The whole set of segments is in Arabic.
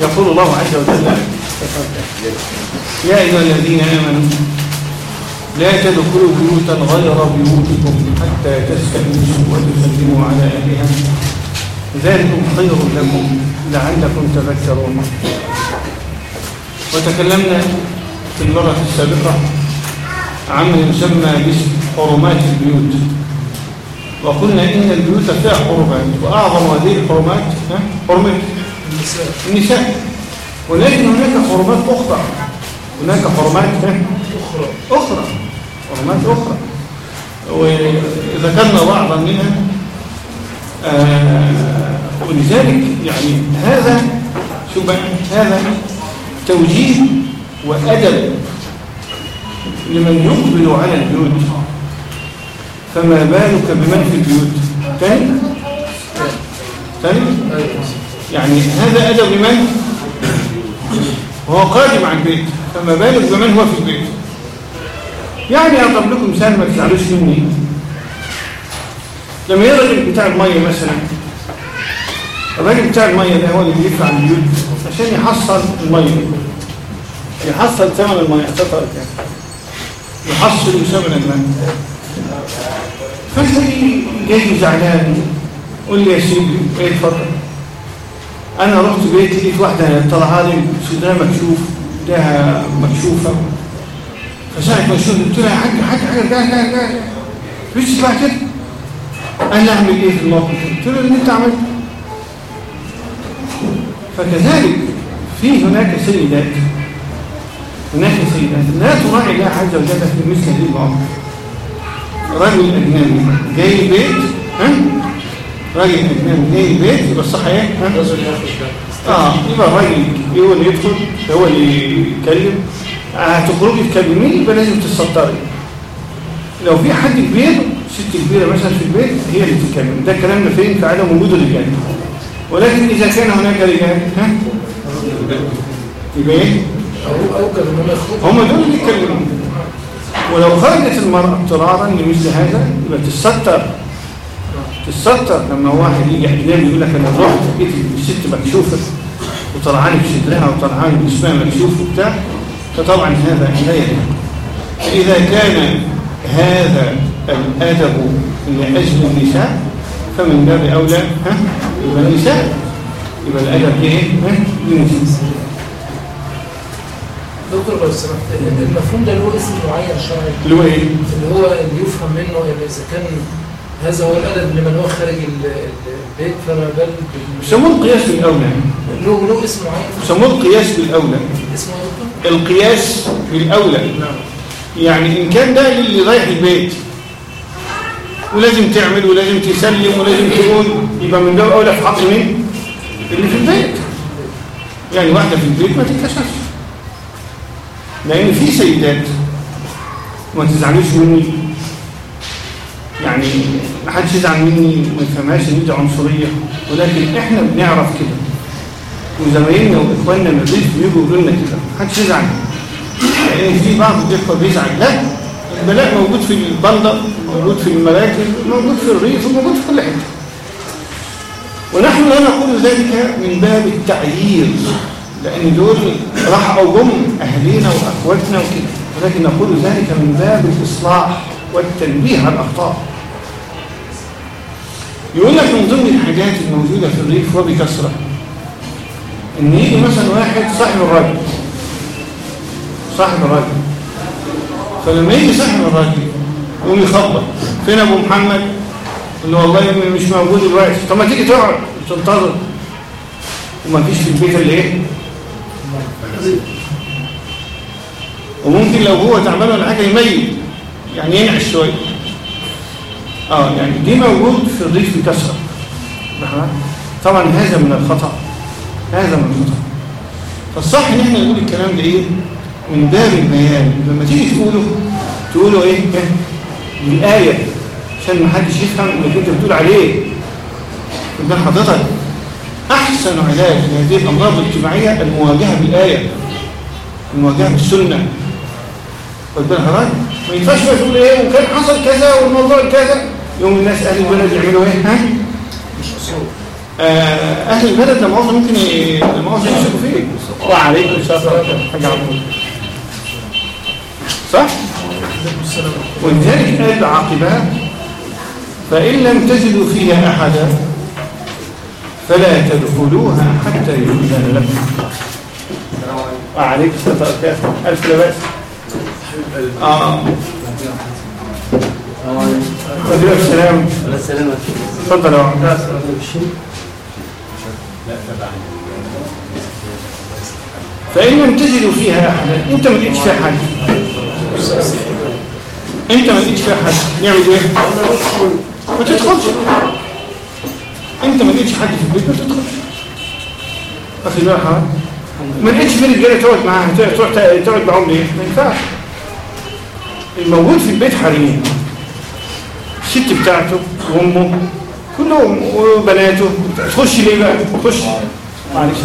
يقول الله عز وجل يا أيها الذين آمنوا لا تدخلوا بيوتا غير بيوتكم حتى تستأنسوا وتسلموا على أهلها. ذلكم خير لكم لعلكم تذكرون. وتكلمنا في المرة السابقة عما يسمى باسم حرمات البيوت. وقلنا إن البيوت فيها حرمات وأعظم هذه الحرمات؟ حرمة النساء. ولكن هناك حرمات أخرى. هناك حرمات؟ أخرى. أخرى. حرمات أخرى. وذكرنا بعضا منها. آه ولذلك يعني هذا شو بقى هذا توجيه وأدب لمن يقبل على البيوت. فما بالك بمن في البيوت. تاني؟ تاني؟ يعني هذا أدب لمن وهو قادم عن البيت. فما بالك بمن هو في البيت؟ يعني أضرب لكم مثال ما تزعلوش مني. لما يجي الراجل بتاع المية مثلا الراجل بتاع المية ده هو اللي بيدفع البيوت عشان يحصل المية. يحصل ثمن المية يعني. يحصل ثمن الماء فانت جاي زعلان. قول لي يا سيدي إيه اتفضل أنا رحت بيت لقيت واحدة طلعها لي صدرها مكشوف ده مكشوفة. فساعه ما قلت لها يا حاج حاج حاجة لا لا لا. مش بقى كده أنا أعمل إيه في الموقف؟ قلت له اللي أنت عملته فكذلك في هناك سيدات. هناك سيدات لا تراعي الله عز وجل في مثل هذه المواقف. رجل اجنبي جاي بيت ها؟ راجل اجنبي جاي بيت يبقى يخرج ده آه يبقى الراجل هو اللي يدخل هو اللي يتكلم. هتخرجي تكلميه يبقى لازم تتستري لو في حد كبير ست كبيرة مثلا في البيت هي اللي تتكلم. ده الكلام ده فين في عدم وجود الرجال ولكن إذا كان هناك رجال ها؟ يبقى يخرجوا هم دول اللي يتكلموا. ولو خرجت المرأة اضطرارا لمثل هذا يبقى تتستر تتستر لما واحد يجي اجنبي يقول لك أنا رحت لقيت الست مكشوفه وطلعاني في صدرها وطلعاني جسمها مكشوف وبتاع فطبعا هذا يليق فإذا كان هذا الأدب لأجل النساء فمن باب أولى ها؟ يبقى النساء يبقى الأدب إيه؟ ها؟ للنساء دكتور لو سمحت المفهوم ده له اسم معين شرعي. اللي هو إيه؟ اللي هو اللي يفهم منه إن إذا كان هذا هو الأدب لمن هو خارج ال- ال- البيت فما بال يسموه القياس بالأولى. له له اسم معين. يسموه القياس بالأولى. اسمه إيه دكتور؟ القياس بالأولى. نعم. يعني إن كان ده اللي رايح البيت ولازم تعمل ولازم تسلم ولازم تقول يبقى من باب أولى في حق مين؟ اللي في البيت. يعني واحدة في البيت ما تتكشفش. لأن في سيدات وما تزعلوش مني. يعني ما حدش يزعل مني وما يفهمهاش إن دي عنصرية. ولكن إحنا بنعرف كده. وزمايلنا وإخواننا من الريف بيجوا يقولوا لنا كده. ما حدش يزعل لأن في بعض الإخوة بيزعل. لا البلاء موجود في البندر موجود في المراكز موجود في الريف وموجود في كل حتة. ونحن لا نقول ذلك من باب التعيير لأن دول راح أو جم أهلينا وأخواتنا وكده. ولكن نقول ذلك من باب الإصلاح والتنبيه على الأخطاء. يقول لك من ضمن الحاجات الموجودة في الريف وبكثره إن يجي مثلا واحد صاحب الراجل صاحب الراجل فلما يجي صاحب الراجل يقوم يخبط. فين أبو محمد؟ يقول له والله مش موجود دلوقتي. طب ما تيجي تقعد. تنتظر وما فيش في البيت اللي إيه؟ وممكن لو هو تعبان ولا حاجة يميت. يعني ينعش شوية. آه يعني دي موجود في الريف بكثره فاهمة؟ طبعا هذا من الخطأ. هذا من الخطأ. فالصح إن إحنا نقول الكلام ده إيه؟ من باب البيان. لما تيجي تقوله تقوله إيه؟ إيه؟ بالآية. عشان ما حدش يفهم اللي انت بتقول عليه. قدام حضرتك. أحسن علاج لهذه الأمراض الاجتماعيه المواجهة بالآية المواجهة بالسنة. خد بالك حضرتك؟ ما ينفعش بقى تقول إيه وكان حصل كذا والموضوع كذا. يوم الناس أهل البلد يعملوا إيه؟ ها؟ مش أصول آه، أهل البلد لما مؤاخذة ممكن ي- لما مؤاخذة يمسكوا فيك وعليكم السلام. ورحمة الله. حاجة عظيمة. صح ولذلك قال عاقبها فإن لم تجدوا فيها أحدا فلا تدخلوها حتى يؤذن لكم. وعليك السلام ورحمة الله. ألف لا بأس آه وعليكم السلام السلامة. تفضل يا عمر فإن لم تجدوا فيها أحدا أنت ما لقيتش فيها حد. أنت ما لقيتش فيها حد. نعمل إيه؟ ما تدخلش. أنت ما لقيتش حد في البيت ما تدخلش. أخي بقى ما لقيتش في رجالة تقعد معاها تروح تقعد معاهم ليه؟ ما ينفعش. الموجود في البيت حريم. الست بتاعته وأمه كلهم وبناته. تخش ليه بقى؟ تخش. معلش.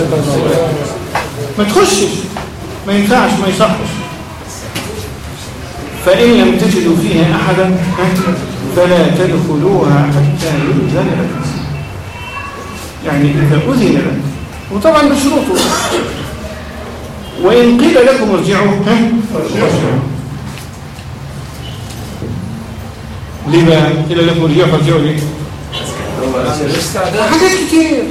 ما تخشش. ما ينفعش ما يصحش. فإن لم تجدوا فيها أحدا فلا تدخلوها حتى يؤذن لكم. يعني إذا أذن لكم. وطبعا بشروطه وإن قيل لكم ارجعوا ارجعوا. ليه بقى قيل لكم ارجعوا فارجعوا ليه؟ حاجات كتير.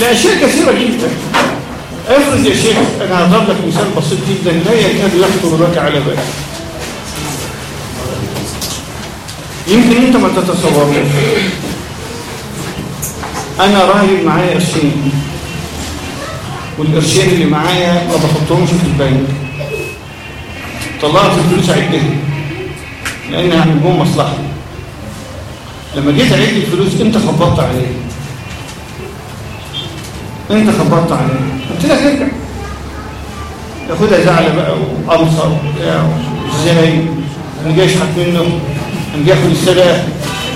لا أشياء كثيرة جدا. افرض يا شيخ أنا هضرب لك مثال بسيط جدا لا يكاد يخطر لك على بالك. يمكن أنت ما تتصوروش أنا راهب معايا قرشين. والقرشين اللي معايا ما بحطهمش في البنك. طلعت الفلوس عدتها لأن هعمل بهم مصلحة لما جيت أعد الفلوس أنت خبطت عليه أنت خبطت عليه قلت لك ارجع ياخدها زعل بقى وأبصر وبتاع إزاي أنا جاي أشحت منه. أنا جاي آخد السلة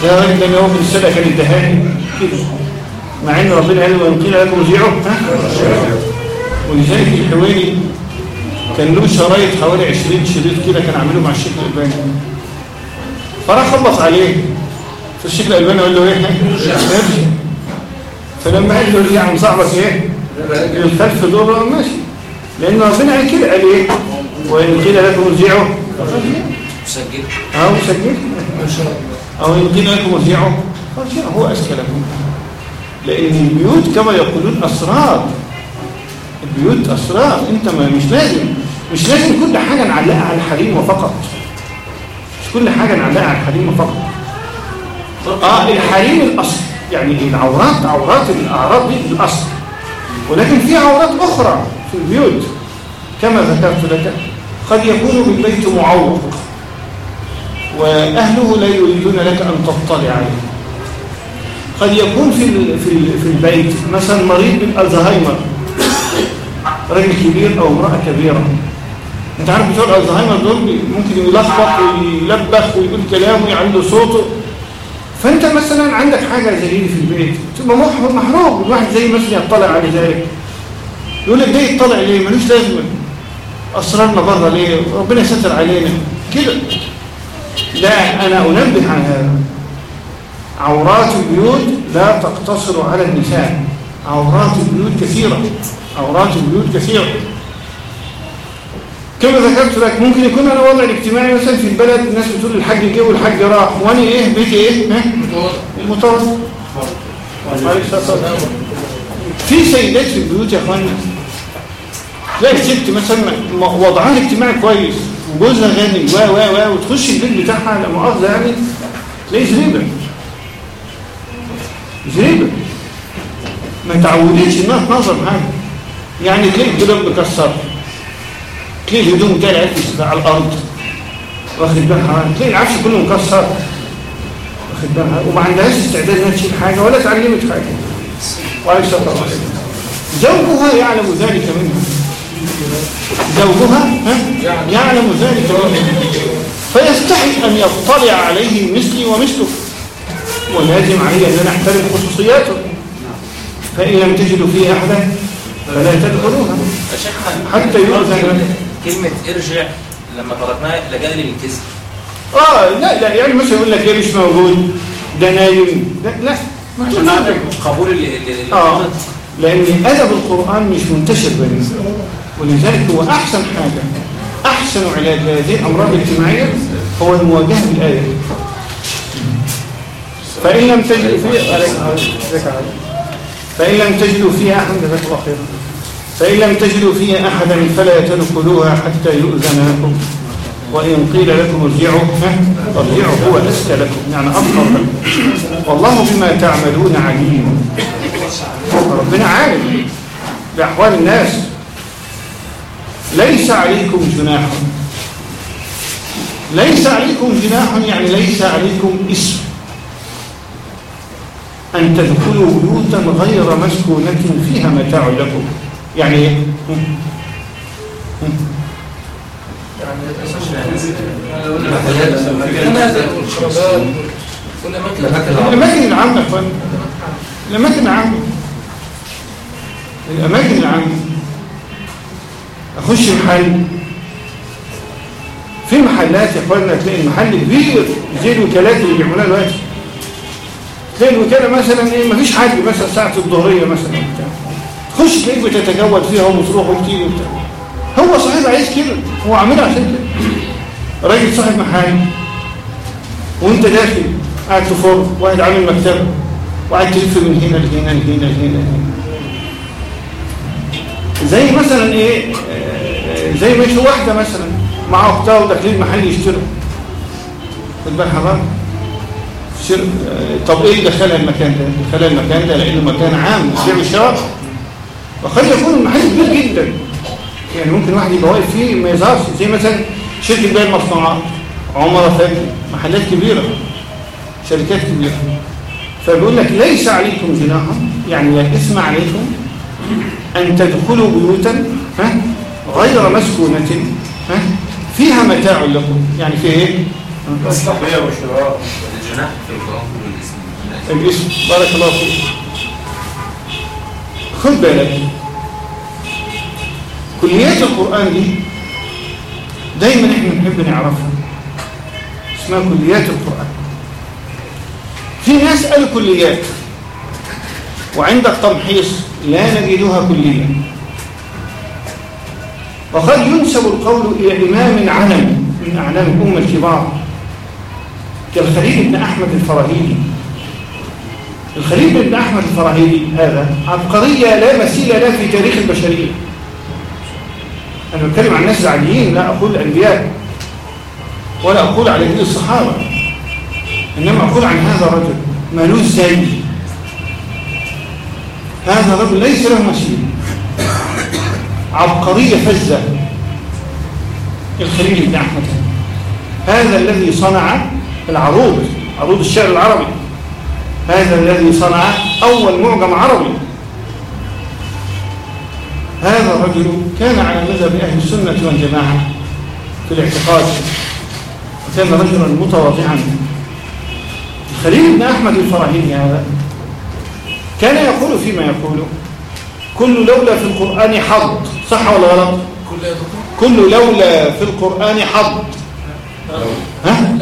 يا راجل لما ياخد السلة كان ادهاني كده مع إن ربنا قال وإن قيل لكم ارجعوا ولذلك الحويني كان له شرايط حوالي 20 شريط كده كان عامله مع الشيخ الألباني. فراح خلص عليه. فالشيخ الألباني قال له ارجع فلما قال له ارجع عن صاحبك إيه؟ الخلف دور ماشي. لأن ربنا قال كده قال إيه؟ وإن قيل لكم ارجعوا مسجل. أهو سجل ما شاء الله. قيل لكم ارجعوا فارجعوا هو أذكى لكم لأن البيوت كما يقولون أسرار. البيوت أسرار. أنت ما مش لازم مش لازم كل حاجة نعلقها على الحريم فقط مش كل حاجة نعلقها على الحريم فقط آه الحريم الأصل. يعني العورات عورات الأعراض دي الأصل. ولكن في عورات أخرى في البيوت. كما ذكرت لك قد يكون بالبيت معوق. وأهله لا يريدون لك أن تطلع عليه. قد يكون في في ال- في البيت مثلا مريض بالألزهايمر راجل كبير أو امرأة كبيرة. أنت عارف بتوع الألزهايمر دول ممكن يلخبط ويلبخ ويقول كلام ويعلي صوته. فأنت مثلا عندك حاجة زي دي في البيت تبقى مح- محروق. الواحد زي مثلا يطلع على ذلك. يقول لك ده يطلع ليه؟ ملوش لازمة. أسرارنا بره ليه؟ ربنا يستر علينا. كده. لا أنا أنبه عن هذا. عورات البيوت لا تقتصر على النساء. عورات البيوت كثيرة. عورات البيوت كثيرة. كما ذكرت لك ممكن يكون أنا وضع الاجتماعي مثلا في البلد الناس بتقول الحاج جه والحاج راح. وأنا إيه؟ بيتي الصلاة والسلام. في سيدات في البيوت يا أخوانا تلاقي الست مثلا وضعها الاجتماعي كويس. وجوزها غني. و و و وتخش البيت بتاعها لا مؤاخذة يعني. تلاقي زريبة زريبة ما تعودتش انها تنظر حاجة يعني تلاقي الدولاب مكسر تلاقي الهدوم العيال على الأرض. واخد بالها. تلاقي العفش كله مكسر. واخد بالها. وما عندهاش استعداد إنها تشيل حاجة ولا اتعلمت حاجة. وعليك الصلاة والسلام زوجها يعلم ذلك منها. زوجها ها؟ يعلم ذلك فيستحي أن يطلع عليه مثلي ومثله ولازم علي أن أنا أحترم خصوصياته. فإن لم تجدوا فيه أحدا فلا تدخلوها. حتى يؤذن. كلمة ارجع لما تركناها لجأ لي آه لا لا يعني مثلا يقول لك إيه مش موجود ده نايم. لا ما عشان. قبول ال- ال- ال- آه لأن أدب القرآن مش منتشر بيننا. ولذلك هو أحسن حاجة أحسن علاج لهذه الأمراض الاجتماعية هو المواجهة بالايه فإن لم تجدوا فيها فإن لم تجدوا فيها خيرا فإن لم تجدوا فيها أحدا فلا تدخلوها حتى يؤذن لكم وإن قيل لكم ارجعوا ارجعوا هو أزكى لكم. يعني أطهر لكم والله بما تعملون عليم. ربنا عالم. بأحوال الناس. ليس عليكم جناح. ليس عليكم جناح يعني ليس عليكم اسم. أن تدخلوا بيوتا غير مسكونة فيها متاع لكم. يعني والاماكن الأماكن العامة الأماكن العامة. الأماكن العامة. أخش محل. في محلات يا أخوانا تلاقي المحل كبير زي الوكالات اللي بيعملوها دلوقتي. تلاقي الوكالة مثلا إيه مفيش حد مثلا ساعة الظهرية مثلا بتاع. تخش تلاقيك بتتجول فيها وبتروح وبتيجي وبتاع. هو صاحب عايز كده هو عاملها عشان كده. راجل صاحب محل. وأنت داخل قاعد في فرن واحد عامل مكتبة وقاعد تلف من هنا لهنا لهنا لهنا. زي مثلا إيه زي ما يشوف واحدة مثلا مع اختها وداخلين محل يشتروا. خد بالك شر... طب اللي دخلها المكان ده؟ دخلها المكان ده؟ لأنه مكان عام بيع وشراء وقد يكون المحل كبير جدا. يعني ممكن واحد يبقى واقف فيه ما يظهرش زي مثلا شركة بيع المصنوعات عمر فاكر محلات كبيرة. شركات كبيرة. فبيقول لك ليس عليكم جناح يعني لا اثم عليكم أن تدخلوا بيوتا ها؟ غير مسكونة ها؟ فيها متاع لكم. يعني في إيه؟ الصحية والشراء الجناح. في القرآن الاسم بارك الله فيك. خد بالك. كليات القرآن دي دايما إحنا نحب نعرفها. اسمها كليات القرآن. في ناس قالوا كليات. وعندك تمحيص لا نجدها كليا. وقد ينسب القول إلى إمام علم من أعلام الأمة الكبار كالخليل بن أحمد الفراهيدي. الخليل بن أحمد الفراهيدي هذا عبقرية لا مثيل لها في تاريخ البشرية. أنا بتكلم عن الناس العاديين لا أقول الأنبياء ولا أقول على جيل الصحابة إنما أقول عن هذا الرجل مالوش زي هذا الرجل ليس له مثيل. عبقرية فزة الخليل بن أحمد هذا الذي صنع العروض عروض الشعر العربي. هذا الذي صنع أول معجم عربي. هذا الرجل كان على مذهب أهل السنة والجماعة في الاعتقاد وكان رجلا متواضعا. الخليل بن أحمد الفراهيدي هذا كان يقول فيما يقول كل لولا في القرآن حظ صح ولا غلط؟ كل كل لولا في القرآن حظ. ها؟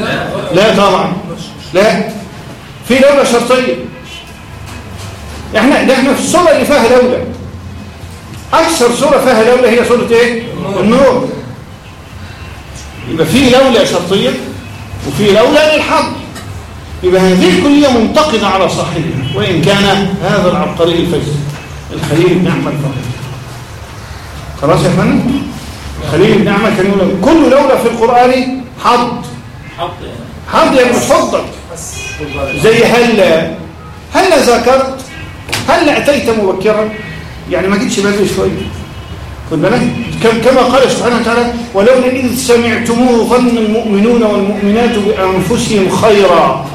لا طبعا. لا. في لولا شرطية. إحنا ده إحنا في الصورة اللي فيها لولا أكثر صورة فيها لولا هي صورة إيه؟ النور. يبقى في لولا شرطية وفي لولا للحظ. يبقى هذه الكلية منتقدة على صاحبها. وإن كان هذا العبقري الفز الخليل بن أحمد فهد خلاص يا فندم الخليل بن أحمد كان يقول كل لولا في القرآن حظ. حط حظ يعني متفضل زي هلا هلا ذاكرت هلا أتيت مبكرا؟ يعني ما جيتش بدري شوية خد بالك؟ كم- كما قال سبحانه وتعالى ولولا إذ سمعتموه ظن المؤمنون والمؤمنات بأنفسهم خيرا.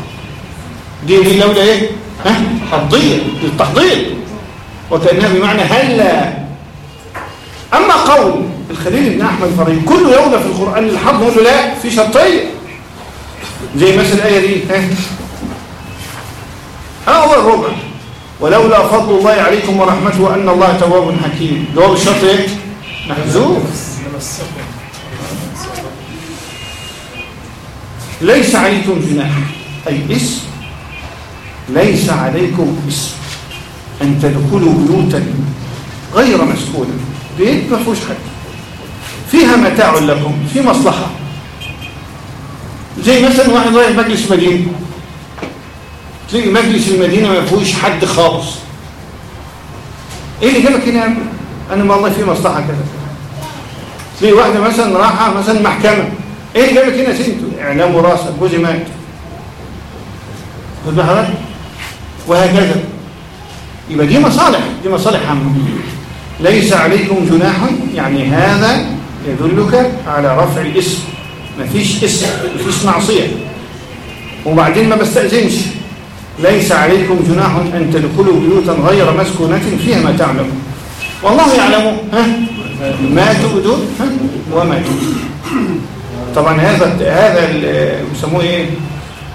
دي دي لولا إيه؟ ها؟ حضية للتحضير. وكأنها بمعنى هلا. أما قول الخليل بن أحمد فريد كل لولا في القرآن الحظ نقول له لا في شرطية زي مثل الآية دي ها؟ هو الربع. ولولا فضل الله عليكم ورحمته وأن الله تواب حكيم. جواب الشرط إيه؟ محذوف. ليس عليكم جناح. أي اسم. ليس عليكم اسم. أن تدخلوا بيوتا غير مسكونة. بيت ما فيهوش حاجة. فيها متاع لكم في مصلحة. زي مثلا واحد رايح مجلس مدينة. تلاقي مجلس المدينة ما فيهوش حد خالص. إيه اللي جابك هنا يا؟ أنا والله في مصلحة كذا تلاقي واحدة مثلا رايحة مثلا محكمة. إيه اللي جابك هنا ست إعلام وراثة جوزي مات. خد بالك وهكذا. يبقى دي مصالح دي مصالح عامة ليس عليكم جناح يعني هذا يدلك على رفع الاسم. مفيش اسم مفيش معصية. وبعدين ما بستأذنش. ليس عليكم جناح أن تدخلوا بيوتا غير مسكونة فيها ما تعلمون والله يعلم. ها؟ ما تبدون ها؟ وما تبدون طبعا هذا هذا بيسموه إيه؟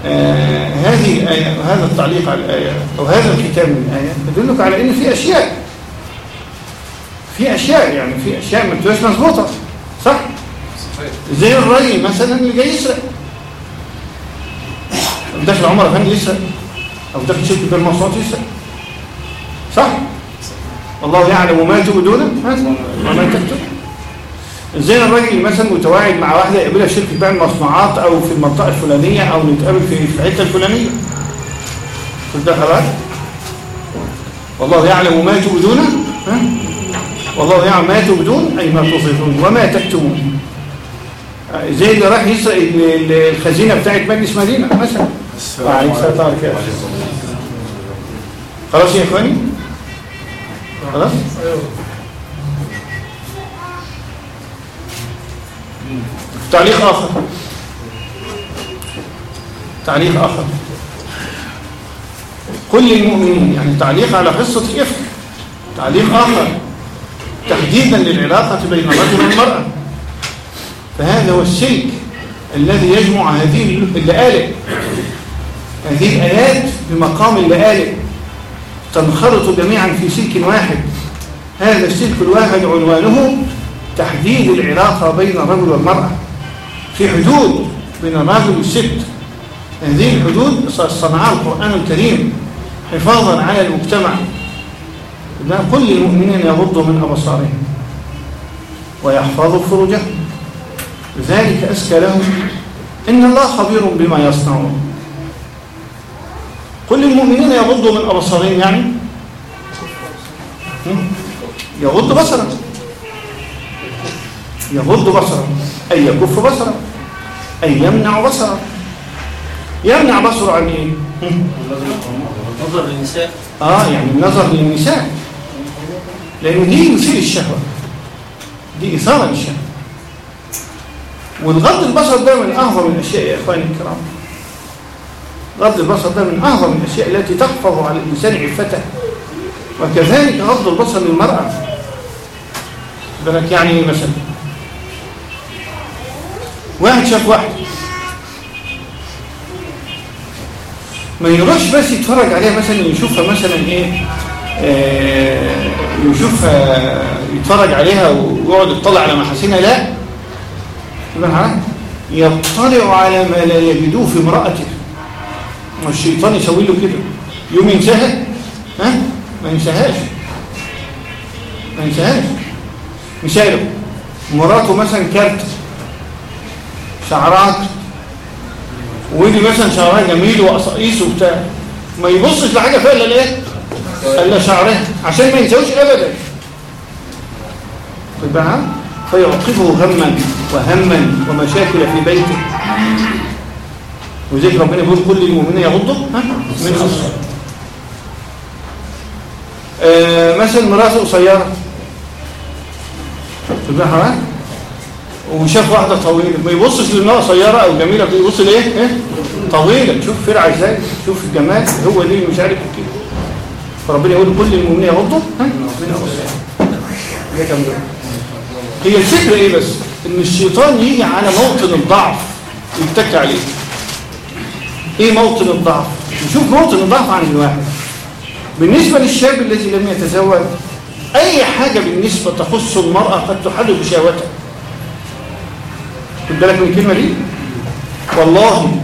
آه هذه الآية وهذا التعليق على الآية أو هذا الكتاب من الآية يدلك على إن في أشياء في أشياء يعني في أشياء ما بتبقاش مظبوطة صح؟ زي الراجل مثلا اللي جاي يسرق داخل عمر افندي يسرق أو داخل شركة بالمواصلات يسرق صح والله يعلم ما تبدون؟ وما تكتب زي الراجل مثلا متواعد مع واحدة يقابلها شركة بيع المصنوعات أو في المنطقة الفلانية أو نتقابل في الحته الفلانية ده خلاص والله يعلم ما تبدون؟ والله يعلم ما تبدون أي ما تصفون وما تكتمون. زي اللي راح يسرق ال- ال- الخزينة بتاعت مجلس مدينة مثلا. وعليك عليكم. خلاص يا إخواني؟ خلاص؟ أيوه تعليق آخر. تعليق آخر. كل المؤمنين يعني تعليق على قصة الإفك. تعليق آخر. تحديدا للعلاقة بين الرجل والمرأة. فهذا هو السلك الذي يجمع هذه اللآلئ. هذه الآيات بمقام اللآلئ. تنخرط جميعا في سلك واحد. هذا السلك الواحد عنوانه تحديد العلاقة بين الرجل والمرأة. في حدود بين الرجل والست. هذه الحدود صنعها القرآن الكريم حفاظا على المجتمع. إذن كل المؤمنين يغضوا من أبصارهم ويحفظوا فروجهم. ذلك أزكى لهم إن الله خبير بما يصنعون. كل المؤمنين يغضوا من أبصارهم يعني؟ يغض بصره يغض بصره أي يكف بصره أي يمنع بصره يمنع بصره عن إيه؟ هم؟ نظر للنساء. آه يعني النظر للنساء. لأن دي يثير الشهوة. دي إثارة للشهوة. والغض البصر ده من أعظم الأشياء يا إخواني الكرام. غض البصر ده من أعظم الأشياء التي تحفظ على الإنسان عفته. وكذلك غض البصر للمرأة. بالك يعني إيه مثلا؟ واحد شاف واحد. ما يروحش بس يتفرج عليها مثلا يشوفها مثلا إيه؟ آه يشوفها يتفرج عليها ويقعد يطلع على محاسنها لا؟ يطلع على ما لا يجدوه في امرأته. والشيطان يسوي له كده. يوم ينساها ها. ما ينساهاش. ما ينساهاش. مثاله. مراته مثلا كارت. شعرات ودي مثلا شعرها جميل وقصاقيس وبتاع. ما يبصش لحاجة فيها الا إيه إلا شعرها عشان ما ينساوش ابدا. تبقى فيعقبه غما وهما ومشاكل في بيته. وذلك ربنا بيقول كل المؤمنين يغضوا من أبصارهم آه مثلا مراته قصيرة. تبقى حرام وشاف واحدة طويلة. ما يبصش لأنها قصيرة أو جميلة يبص لايه إيه؟ طويلة. شوف فرعة إزاي شوف الجمال هو دي مش عارف كده. فربنا يقول كل المؤمنين يغضوا ها؟ من أبصارهم. هي الفكرة إيه بس؟ إن الشيطان يجي على موطن الضعف يتكي عليه. إيه موطن الضعف؟ نشوف موطن الضعف عند الواحد. بالنسبة للشاب الذي لم يتزوج أي حاجة بالنسبة تخص المرأة قد تحرك شهوتها خد بالك من الكلمة دي؟ والله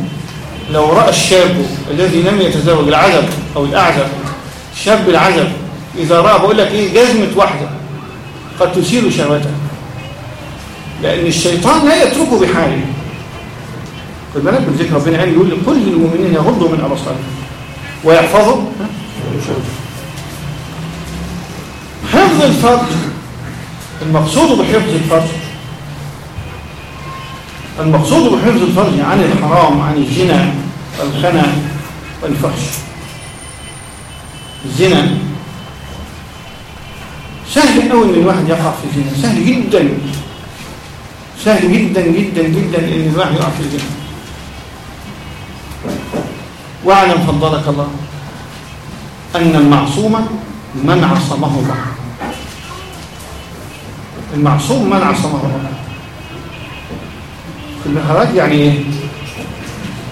لو رأى الشاب الذي لم يتزوج العزب أو الأعزب الشاب العزب. إذا رأى بقول لك إيه جزمة واحدة قد تثير شهوته. لأن الشيطان لا يتركه بحاله. خد بالك؟ من ذكر ربنا قال يقول لكل المؤمنين يغضوا من أبصارهم. ويحفظوا؟ حفظ الفرج. المقصود بحفظ الفرج. المقصود بحفظ الفرج عن الحرام عن الزنا والخنا والفحش الزنا. سهل قوي إن الواحد يقع في الزنا. سهل جدا. سهل جدا جدا جدا إن الواحد يقع في الزنا. واعلم فضلك الله أن المعصوم من عصمه الله. المعصوم من عصمه الله. في الحضارات يعني إيه؟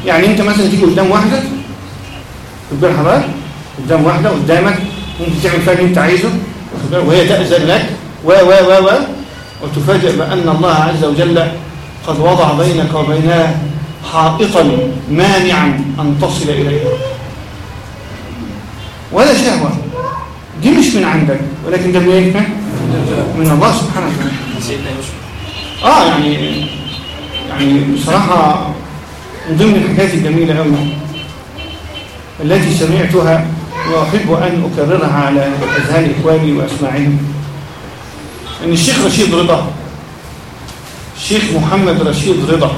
يعني أنت مثلا تيجي قدام واحدة في الحضارات قدام واحدة قدامك. ممكن تعمل فيها اللي انت عايزه. وهي تأذن لك. و و و و. وتفاجئ بأن الله عز وجل قد وضع بينك وبينها حائطا مانعا أن تصل إليها ولا شهوة. دي مش من عندك. ولكن ده من إيه؟ من الله سبحانه وتعالى. سيدنا يوسف آه يعني يعني بصراحة من ضمن الحاجات الجميلة قوي التي سمعتها وأحب أن أكررها على أذهان إخواني وأسماعهم أن الشيخ رشيد رضا الشيخ محمد رشيد رضا.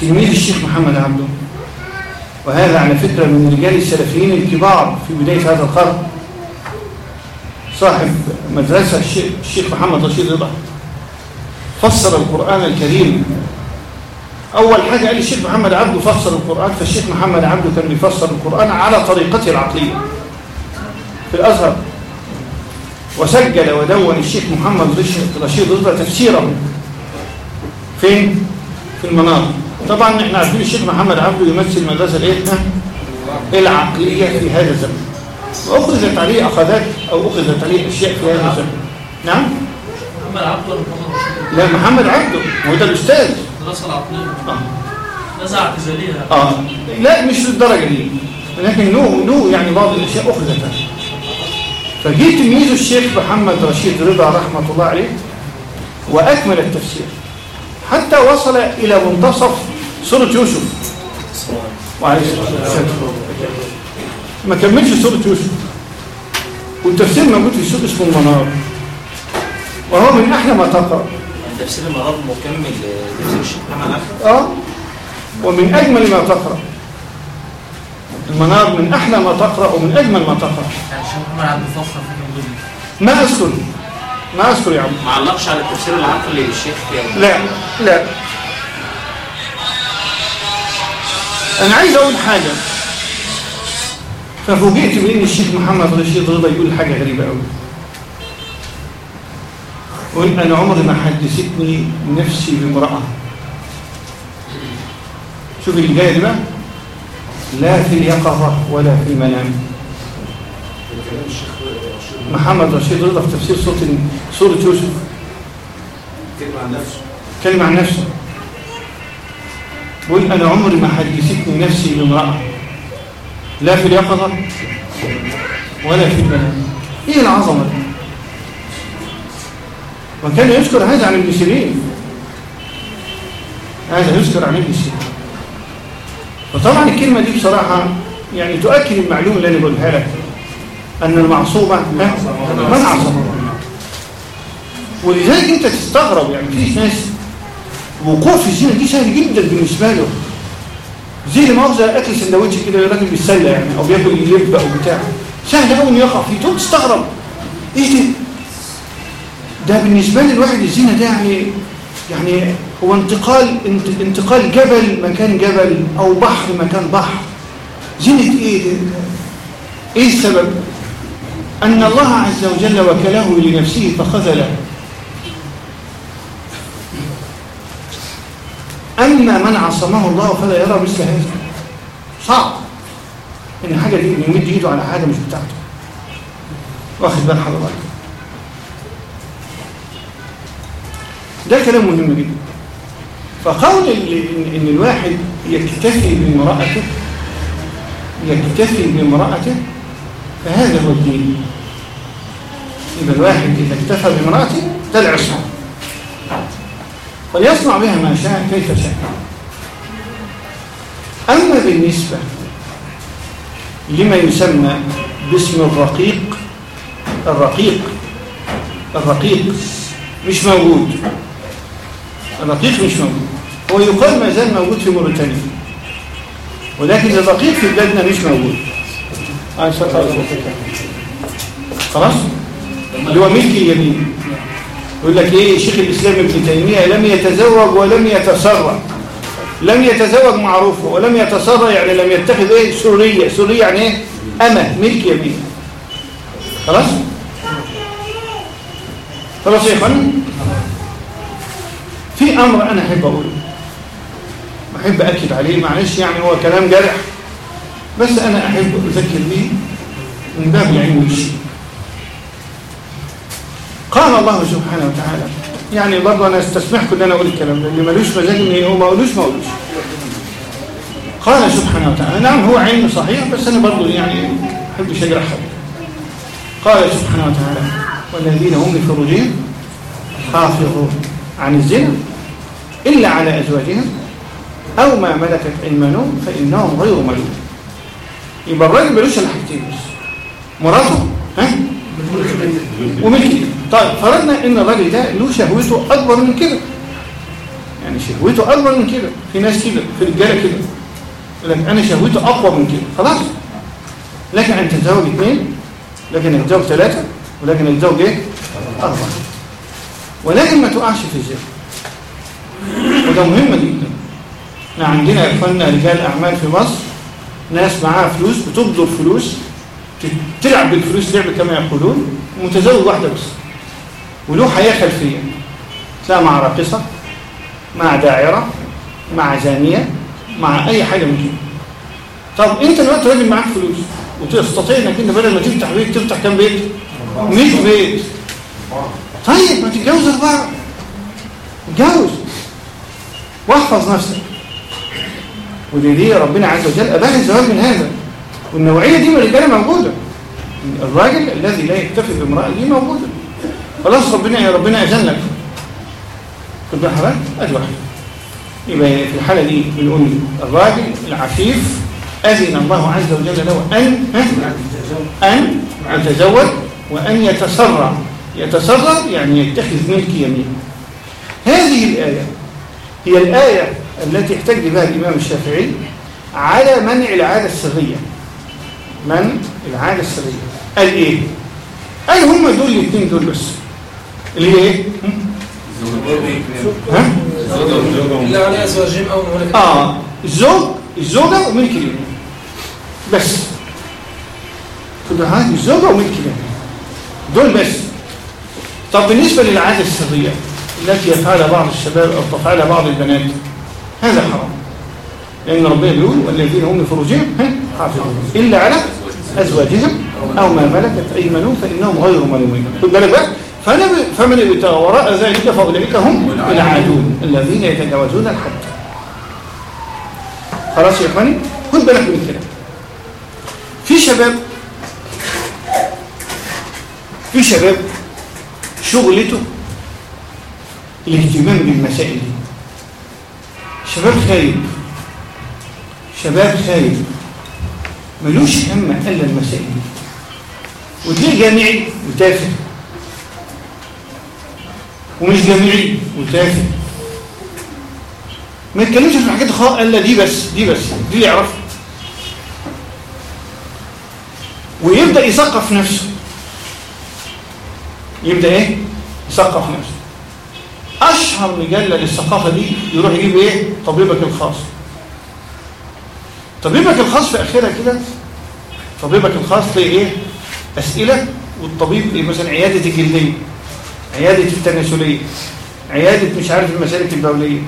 تلميذ الشيخ محمد عبده. وهذا على فكرة من رجال السلفيين الكبار في بداية هذا القرن. صاحب مدرسة الشيخ- محمد رشيد رضا. فسر القرآن الكريم أول حاجة قال الشيخ محمد عبده فسر القرآن فالشيخ محمد عبده كان بيفسر القرآن على طريقته العقلية في الأزهر. وسجل ودون الشيخ محمد رش- رشيد رضا تفسيره. فين؟ في المنار. طبعا إحنا عارفين الشيخ محمد عبده يمثل المدرسة الإيه؟ العقلية في هذا الزمن. وأخذت عليه أخذات أو أخذت عليه أشياء في هذا الزمن. نعم؟ محمد عبد ولا محمد رشيد لا محمد عبده هو ده الأستاذ. اعتزالية آه. لا مش للدرجة دي. لكن له له يعني بعض الأشياء أخذت عنه. فجي تلميذه الشيخ محمد رشيد رضا رحمة الله عليه وأكمل التفسير. حتى وصل إلى منتصف سورة يوسف. وعليه ما كملش سورة يوسف. والتفسير موجود في سورة اسمه المنار. وهو من أحلى ما تقرأ. تفسير المغرب مكمل لتفسير الشيخ محمد آه. ومن أجمل ما تقرأ. المنار من أحلى ما تقرأ ومن أجمل ما تقرأ. يعني الشيخ محمد عبد فصل في كم ما أذكر يا عم. ما علقش على التفسير العقلي للشيخ لا. لا. أنا عايز أقول حاجة. ففوجئت بأن الشيخ محمد رشيد رضا يقول حاجة غريبة أوي. يقول أنا عمري ما حدثتني نفسي بامرأة. شوف اللي جاية بقى. لا في اليقظة ولا في المنام. محمد رشيد رضا في تفسير سورة سورة يوسف. كلمة عن نفسه. كلمة عن نفسه. بقول أنا عمري ما حدثتني نفسي بامرأة. لا في اليقظة ولا في المنام. إيه العظمة دي؟ وكان يذكر هذا عن ابن سيرين هذا يذكر عن ابن سيرين وطبعا الكلمة دي بصراحة يعني تؤكد المعلومة اللي أنا بقولها لك أن المعصومة؟ من عصمه ولذلك أنت تستغرب يعني في ناس وقوع في الزنا دي سهل جدا بالنسبة له. زي ما مؤاخذة أكل سندوتش كده الراجل بالسلة يعني أو بياكل اللب أو بتاع. سهل قوي إنه يقع فيه. تقوم تستغرب. إيه ده؟ ده بالنسبة للواحد الزنا ده يعني يعني هو انتقال انت- انتقال جبل مكان جبل أو بحر مكان بحر. زنة إيه؟ ده؟ إيه السبب؟ أن الله عز وجل وكله لنفسه فخذله. أما من عصمه الله فلا يرى مثل هذا صعب. إن حاجة دي يمد إيده على حاجة مش بتاعته. واخد بال حضرتك؟ ده كلام مهم جدا. فقول إن الواحد يكتفي بامرأته يكتفي بامرأته فهذا هو الدين. يبقى الواحد إذا اكتفى بامرأته العصمة. فليصنع بها ما شاء كيف شاء. أما بالنسبة لما يسمى باسم الرقيق الرقيق الرقيق مش موجود. الرقيق مش موجود. هو يقال ما زال موجود في موريتانيا. ولكن الرقيق في بلادنا مش موجود. آه،. خلاص؟ اللي هو ملك اليمين يقول لك إيه شيخ الإسلام ابن تيمية لم يتزوج ولم يتسرى لم يتزوج معروفه ولم يتسرى يعني لم يتخذ إيه سوريه سوريه يعني إيه؟ أمة ملك يمين. خلاص؟ خلاص يا إخوان؟ في أمر أنا أحب أقوله. أحب أكد عليه معلش يعني هو كلام جارح بس أنا أحب اذكر به من باب العلم والشيء قال الله سبحانه وتعالى يعني برضه أنا استسمحكم إن أنا أقول الكلام ده اللي ملوش مزاج ان هو ما اقولوش ما اقولوش قال سبحانه وتعالى نعم هو علم صحيح بس أنا برضه يعني ما احبش اجرح حد قال سبحانه وتعالى والذين هم لفروجهم حافظون عن الزنا. إلا على أزواجهم أو ما ملكت ايمانهم فإنهم غير ملوم يبقى الراجل ملوش إلا حاجتين بس. مراته ها؟ وملكي طيب فرضنا إن الراجل ده له شهوته أكبر من كده. يعني شهوته أكبر من كده. في ناس كده في رجالة كده. لك أنا شهوتي أقوى من كده. خلاص. لكن ان تتزوج اثنين لكن تتزوج ثلاثة ولكن تتزوج إيه؟ أربعة. ولكن ما تقعش في الزنا وده مهم جدا. إحنا عندنا يا إخواننا رجال أعمال في مصر ناس معاها فلوس بتبذل فلوس تلعب بالفلوس لعب كما يقولون متزوج واحدة بس. وله حياة خلفية. تلاقي مع راقصة مع داعرة مع زانية مع أي حاجة من كده. طب أنت دلوقتي راجل معاك فلوس وتستطيع إنك أنت بدل ما تفتح بيت تفتح كام بيت؟ 100 بيت. طيب ما تتجوز أربعة. اتجوز. واحفظ نفسك. دي ربنا عز وجل أباح الزواج من هذا. والنوعية دي من الرجاله موجودة. الراجل الذي لا يكتفي بامرأة دي موجودة. خلاص ربنا يا ربنا أذن لك. خد بقى حضرتك أدي واحد يبقى في الحالة دي بنقول الراجل العفيف أذن الله عز وجل له أن؟ أن يتزوج وأن يتسرع. يتسرع يعني يتخذ ملك يمين. هذه الآية هي الآية التي احتج بها الإمام الشافعي على منع العادة السرية. من العادة السرية. قال إيه؟ قال هم دول الاثنين دول بس؟ اللي إيه؟ ها؟ إلا على أزواجهم أو ما ملكت آه الزوج الزوجة وملك اليمين بس. الزوجة وملك اليمين دول بس. طب بالنسبة للعادة السرية التي يفعلها بعض الشباب أو تفعلها بعض البنات. هذا حرام. لأن ربنا بيقول والذين هم لفروجهم؟ حافظون. إلا على أزواجهم أو ما ملكت أيمانهم فإنهم غير ملومين. خد بالك بقى. فمن ابتغى وراء ذلك فأولئك هم العادون الذين يتجاوزون الحد خلاص يا إخواني؟ خد بالك من الكلام. في شباب في شباب شغلته الاهتمام بالمسائل دي. شباب خايب. شباب خايب. ملوش هم إلا المسائل دي. وتلاقي جامعي وتافه. ومش جامعي وتافه. ما يتكلمش في حاجات خالص إلا دي بس دي بس دي اللي يعرفها. ويبدأ يثقف نفسه. يبدأ إيه؟ يثقف نفسه. أشهر مجلة للثقافة دي يروح يجيب إيه؟ طبيبك الخاص. طبيبك الخاص في اخرها كده طبيبك الخاص تلاقي إيه؟ أسئلة والطبيب إيه مثلا؟ عيادة الجلدية عيادة التناسلية عيادة مش عارف المسالك البوليه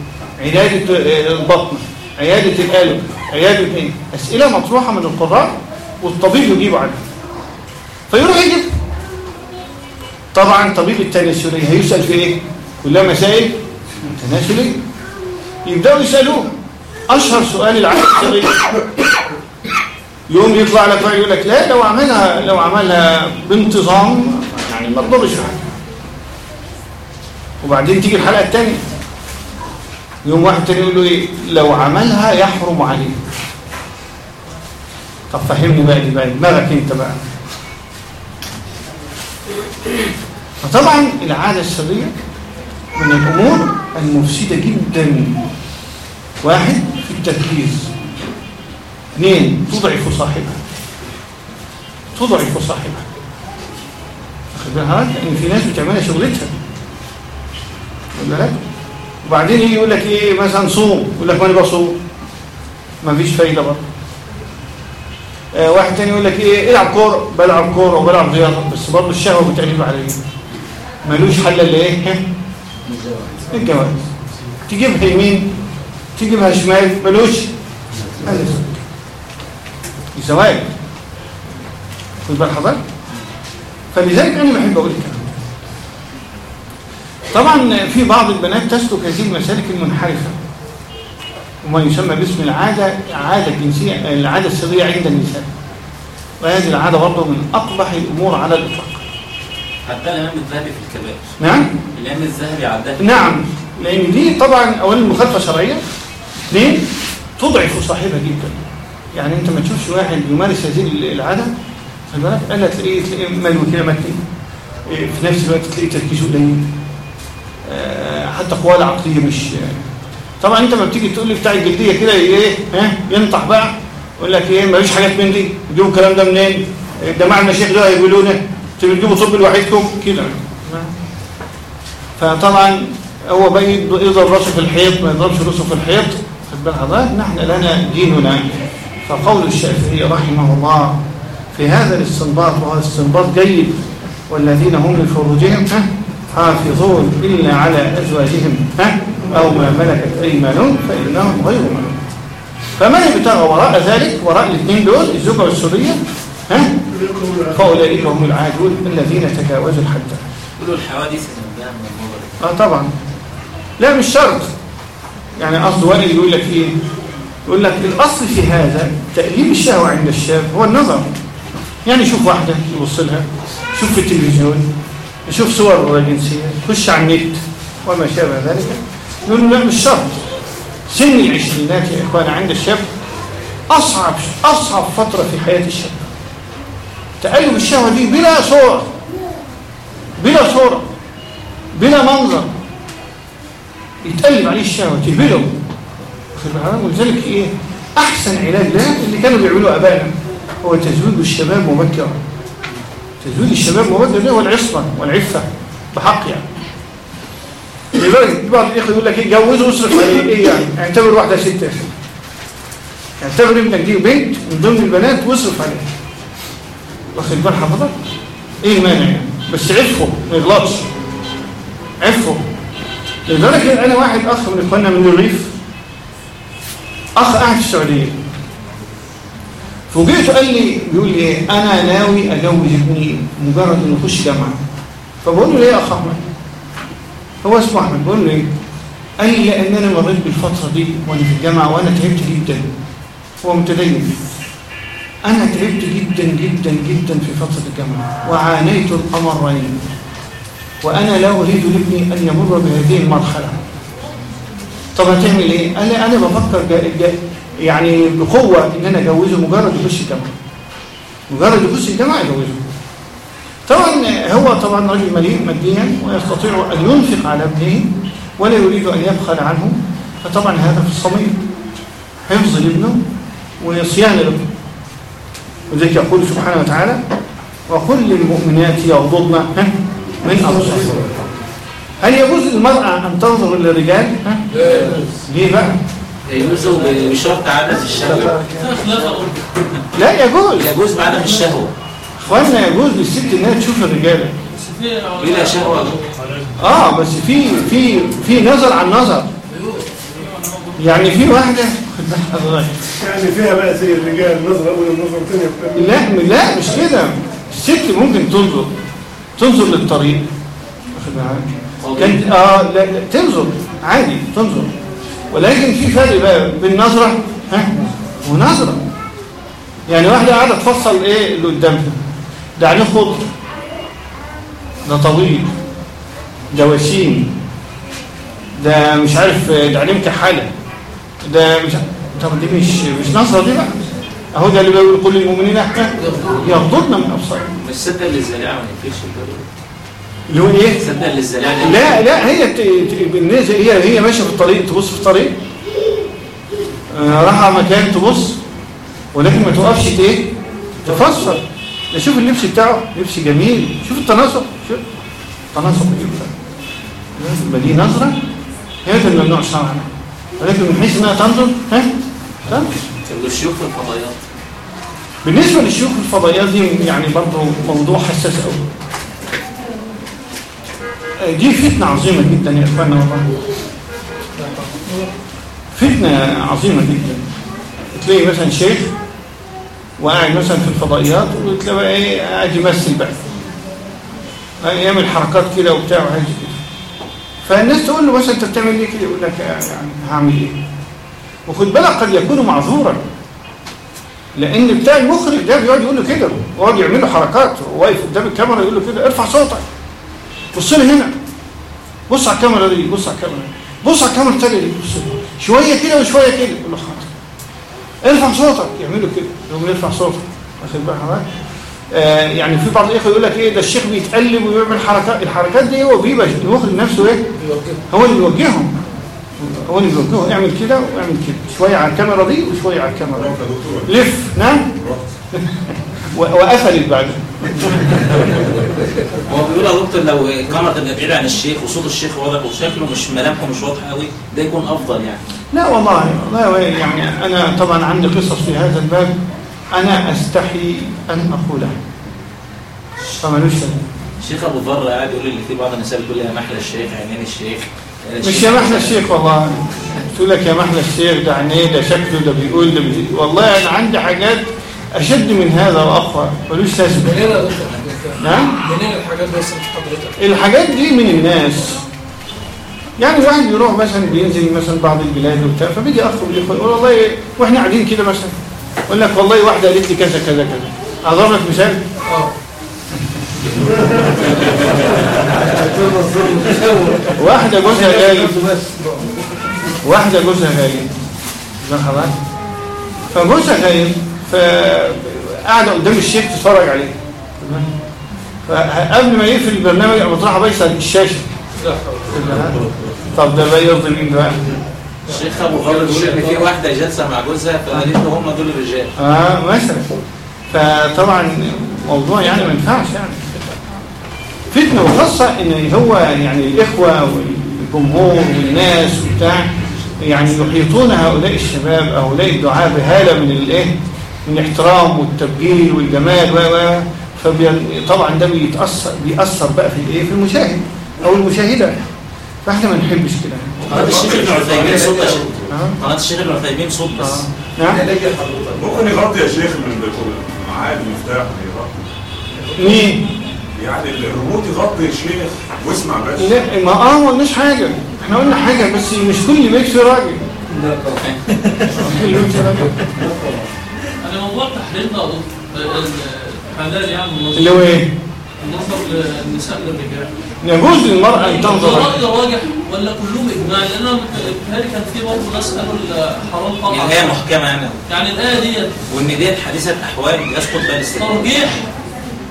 عيادة آه، البطن عيادة القلب عيادة إيه؟ أسئلة مطروحة من القراء والطبيب يجيب عنها فيروح يجيب. طبعا طبيب التناسلية هيسأل في إيه؟ كلها مسائل تناسليه يبدأوا يسالوه أشهر سؤال العاده السريه يوم يطلع لك يقول لك لا لو عملها لو عملها بانتظام يعني ما تضرش في حاجة وبعدين تيجي الحلقة الثانية يوم واحد تاني يقول له إيه؟ لو عملها يحرم عليه طب فهمني بقى دي بقى دماغك أنت بقى؟ فطبعا العادة السرية من الأمور المفسدة جدا. واحد في التركيز. اثنين تضعف صاحبها تضعف صاحبها واخد بالك لأن في ناس بتعملها شغلتها. واخد بالك وبعدين يجي يقول لك إيه مثلا صوم يقول لك ما أنا بصوم مفيش فايدة برضه آه واحد تاني يقول لك إيه إلعب كورة. بلعب كورة وبلعب رياضة بس برضه الشهوة بتقلب عليا ملوش حل إلا إيه؟ الجواز. تجيبها يمين تجيبها شمال ملوش. حل الزواج. خد بال حضرتك؟ فلذلك أنا بحب أقول الكلام. طبعا في بعض البنات تسلك هذه المسالك المنحرفة وما يسمى باسم العادة عادة جنسيه العادة السرية عند النساء. وهذه العادة برضه من أقبح الأمور على الإطلاق. حتى الامام الذهبي في الكبائر نعم. الامام الذهبي عداه نعم. لأن دي طبعا اولا مخالفة شرعية. اثنين تضعف صاحبها جدا. يعني أنت ما تشوفش واحد يمارس هذه العادة خد بالك. ألا تلاقيه تلاقيه ملوي كده إيه، في نفس الوقت تلاقيه تركيزه قليل. آه، حتى قواه العقليه مش طبعا أنت ما بتيجي تقول لي بتاع الجلدية كده إيه ها ينطح بقى يقول لك إيه مفيش حاجات من دي. تجيبوا الكلام ده منين؟ الجماعه المشايخ دول هيقولوا لنا أنتوا بتجيبوا طب لوحدكم كده. فطبعا هو يض- يضرب راسه في الحيط ما يضربش راسه في الحيط. خد بال حضرتك؟ نحن لنا ديننا فقول الشافعي رحمه الله في هذا الاستنباط وهذا استنباط جيد والذين هم لفروجهم حافظون إلا على أزواجهم أو ما ملكت أيمانهم فإنهم غير ملوك. فمن ابتغى وراء ذلك وراء الاثنين دول الزوجة والسرية ها؟ فأولئك هم العادون الذين تجاوزوا الحد. يقولوا الحوادث آه طبعا. لا مش شرط. يعني قصد وائل يقول لك إيه؟ يقول لك الأصل في هذا تأليم الشهوة عند الشاب هو النظر. يعني يشوف واحدة يبص لها يشوف في التلفزيون يشوف صور جنسية يخش على النت وما شابه ذلك. يقول له لا مش شرط. سن العشرينات يا إخوان عند الشاب أصعب أصعب فترة في حياة الشاب. تألم الشهوة دي بلا صور بلا صورة بلا منظر. يتقلب عليه الشهوة تهبله؟ ولذلك إيه؟ أحسن علاج له اللي كانوا بيعملوه أبانا هو تزويج الشباب مبكرا. تزويج الشباب مبكرا هو العصمة والعفة بحق يعني. لذلك بعض الإخوة يقول لك إيه؟ جوزه واصرف عليه. إيه يعني؟ اعتبر واحدة ست اعتبر ابنك دي بنت من ضمن البنات واصرف عليها. واخد بال حضرتك إيه يعني بس عفه ما يغلطش. عفه لدرجة أنا واحد أخ من إخواننا من الريف. أخ قاعد في السعودية. فوجئته قال لي بيقول لي أنا ناوي أجوز ابني مجرد إنه يخش جامعة. فبقول له ليه يا أخ أحمد؟ هو اسمه أحمد. بقول له إيه؟ قال لي لأن أنا مريت بالفترة دي وأنا في الجامعة وأنا تعبت جدا. هو متدين. أنا تعبت جدا جدا جدا في فترة الجامعة وعانيت الأمرين وأنا لا أريد لابني أن يمر بهذه المرحلة. طب هتعمل إيه؟ لي أنا بفكر جا جا يعني بقوة إن أنا أجوزه مجرد يخش الجامعة. مجرد يخش الجامعة أجوزه. طبعا هو طبعا راجل مليء ماديا ويستطيع أن ينفق على ابنه ولا يريد أن يبخل عنه. فطبعا هذا في الصميم. حفظ لابنه وصيانة لابنه. وذلك يقول سبحانه وتعالى وقل للمؤمنات يغضضن من أبصارهن هل يجوز للمرأة أن تنظر للرجال؟ ليه بقى؟ يجوز بشرط عدم الشهوة. لا يجوز. يجوز بعدم الشهوة. إخوانا يجوز للست إنها تشوف الرجاله بلا شهوة. آه بس في في في نظر عن نظر. يعني في واحدة يعني فيها بقى زي الرجال نظرة أولى نظرة ثانية لا لا مش كده. الست ممكن تنظر تنظر للطريق. واخد بالك كانت آه لا, لا تنظر. عادي تنظر. ولكن في فرق بقى بين نظرة ها ونظرة. يعني واحدة قاعدة تفصل إيه اللي قدامها. ده عليه خضر. ده طويل. ده وسيم ده مش عارف ده عليه مكحلة. ده مش طب دي مش مش نظرة دي بقى. أهو ده اللي بيقول كل المؤمنين ها؟ يغضضن من ابصارهم مش صدق للزريعة ما البر اللي هو إيه؟ صدق للزريعة لا لا هي ت- ت- هي هي ماشية في الطريق تبص في الطريق. آه، راح على مكان تبص ولكن ما توقفش إيه؟ تفسر. ده شوف اللبس بتاعه لبس جميل. شوف التناسق. شوف التناسق بتاعه. يبقى دي نظرة. هذا الممنوع شرعا ولكن من حيث انها تنظر ها؟ تنظر كانوا الشيوخ في الفضائيات بالنسبة للشيوخ الفضائيات دي يعني برضه موضوع حساس قوي دي فتنة عظيمة جدا يا إخوانا والله. فتنة عظيمة جدا. تلاقي مثلا شيخ وقاعد مثلا في الفضائيات وتلاقي إيه قاعد يمثل بقى. يعمل حركات كده وبتاع وحاجات كده فالناس تقول له مثلا أنت بتعمل إيه كده؟ يقول لك يعني هعمل إيه؟ وخد بالك قد يكون معذورا لأن بتاع المخرج ده بيقعد يقول له كده ويقعد يعمل له حركات واقف قدام الكاميرا يقول له كده ارفع صوتك بص لي هنا بص على الكاميرا دي بص على الكاميرا بص على الكاميرا الثانية دي بص شوية كده وشوية كده. يقول له حاضر ارفع صوتك. يعملوا كده يقوم يرفع صوتك واخد بالك؟ آه يعني في بعض الإخوة يقول لك إيه ده الشيخ بيتقلب ويعمل حركات الحركات دي هو بيبقى المخرج نفسه إيه هو اللي بيوجههم هو اللي بيوجهه اعمل كده واعمل كده. شوية على الكاميرا دي وشوية على الكاميرا دي. لف. نعم وقفلت بعد هو بيقول يا دكتور لو الكاميرا تبقى بعيدة عن الشيخ وصوت الشيخ واضح وشكله مش ملامحه مش واضحة قوي ده يكون أفضل يعني. لا والله. والله يعني أنا طبعا عندي قصص في هذا الباب. أنا أستحي أن أقولها فمالوش سبب؟ الشيخ أبو ذر قاعد يقول اللي في بعض النساء بتقول يا محلى الشيخ عينين الشيخ. مش يا محلى الشيخ والله. تقول لك يا محلى الشيخ ده عينيه ده شكله ده بيقول ده بي... والله أنا عندي حاجات أشد من هذا وأقوى. ملوش لازمة منين يا دكتور الحاجات دي؟ نعم؟ منين الحاجات دي أصلا حضرتك؟ الحاجات دي من الناس. يعني الواحد بيروح مثلا بينزل مثلا بعض البلاد وبتاع فبيجي اخ بالاخوه يقول والله وإحنا قاعدين كده مثلا. يقول لك والله واحدة قالت لي كذا كذا كذا. اضرب لك مثال آه. واحدة جوزها غايب واحدة جوزها ده خلاص فجوزها غايب فقاعدة قدام الشيخ تتفرج عليه؟ فقبل ما يقفل البرنامج بايصه الشاشة. لا حول طب ده بقى يرضي مين بقى؟ الشيخ أبو ذر بيقول إن في واحدة جالسة مع جوزها فقالت له هم دول الرجال. آه مثلا. فطبعا موضوع يعني ما ينفعش يعني. فتنة وخاصة إن هو يعني الإخوة والجمهور والناس وبتاع يعني يحيطون هؤلاء الشباب هؤلاء الدعاء بهالة من الإيه؟ من الاحترام والتبجيل والجمال و فطبعا ده بيتاثر بيأثر بقى في الإيه؟ في المشاهد أو المشاهدة. فإحنا ما نحبش كده. قناة الشيخ ابن عثيمين صوت يا شيخ. آه. قناة الشيخ ابن عثيمين صوت بس آه. نعم. ممكن يغطي يا شيخ من معاه المفتاح يغطي. مين؟ يعني الريموت يغطي يا شيخ واسمع بس. لا ما آه ما قلناش حاجة. إحنا قلنا حاجة بس مش كل فيه راجل. فيه راجل أنا موضوع دكتور الحلال يعني. اللي هو إيه؟ النظر للنساء للرجال. يجوز للمرأة أن ده تنظر رأي راجح ولا كلهم إجماع؟ لأن أنا بتهيألي كان في برضه ناس قالوا الحرام طبعا. يعني هي محكمة يعني. يعني الآية ديت. وإن ديت حديثة أحوال يسقط بها الاستدلال ترجيح.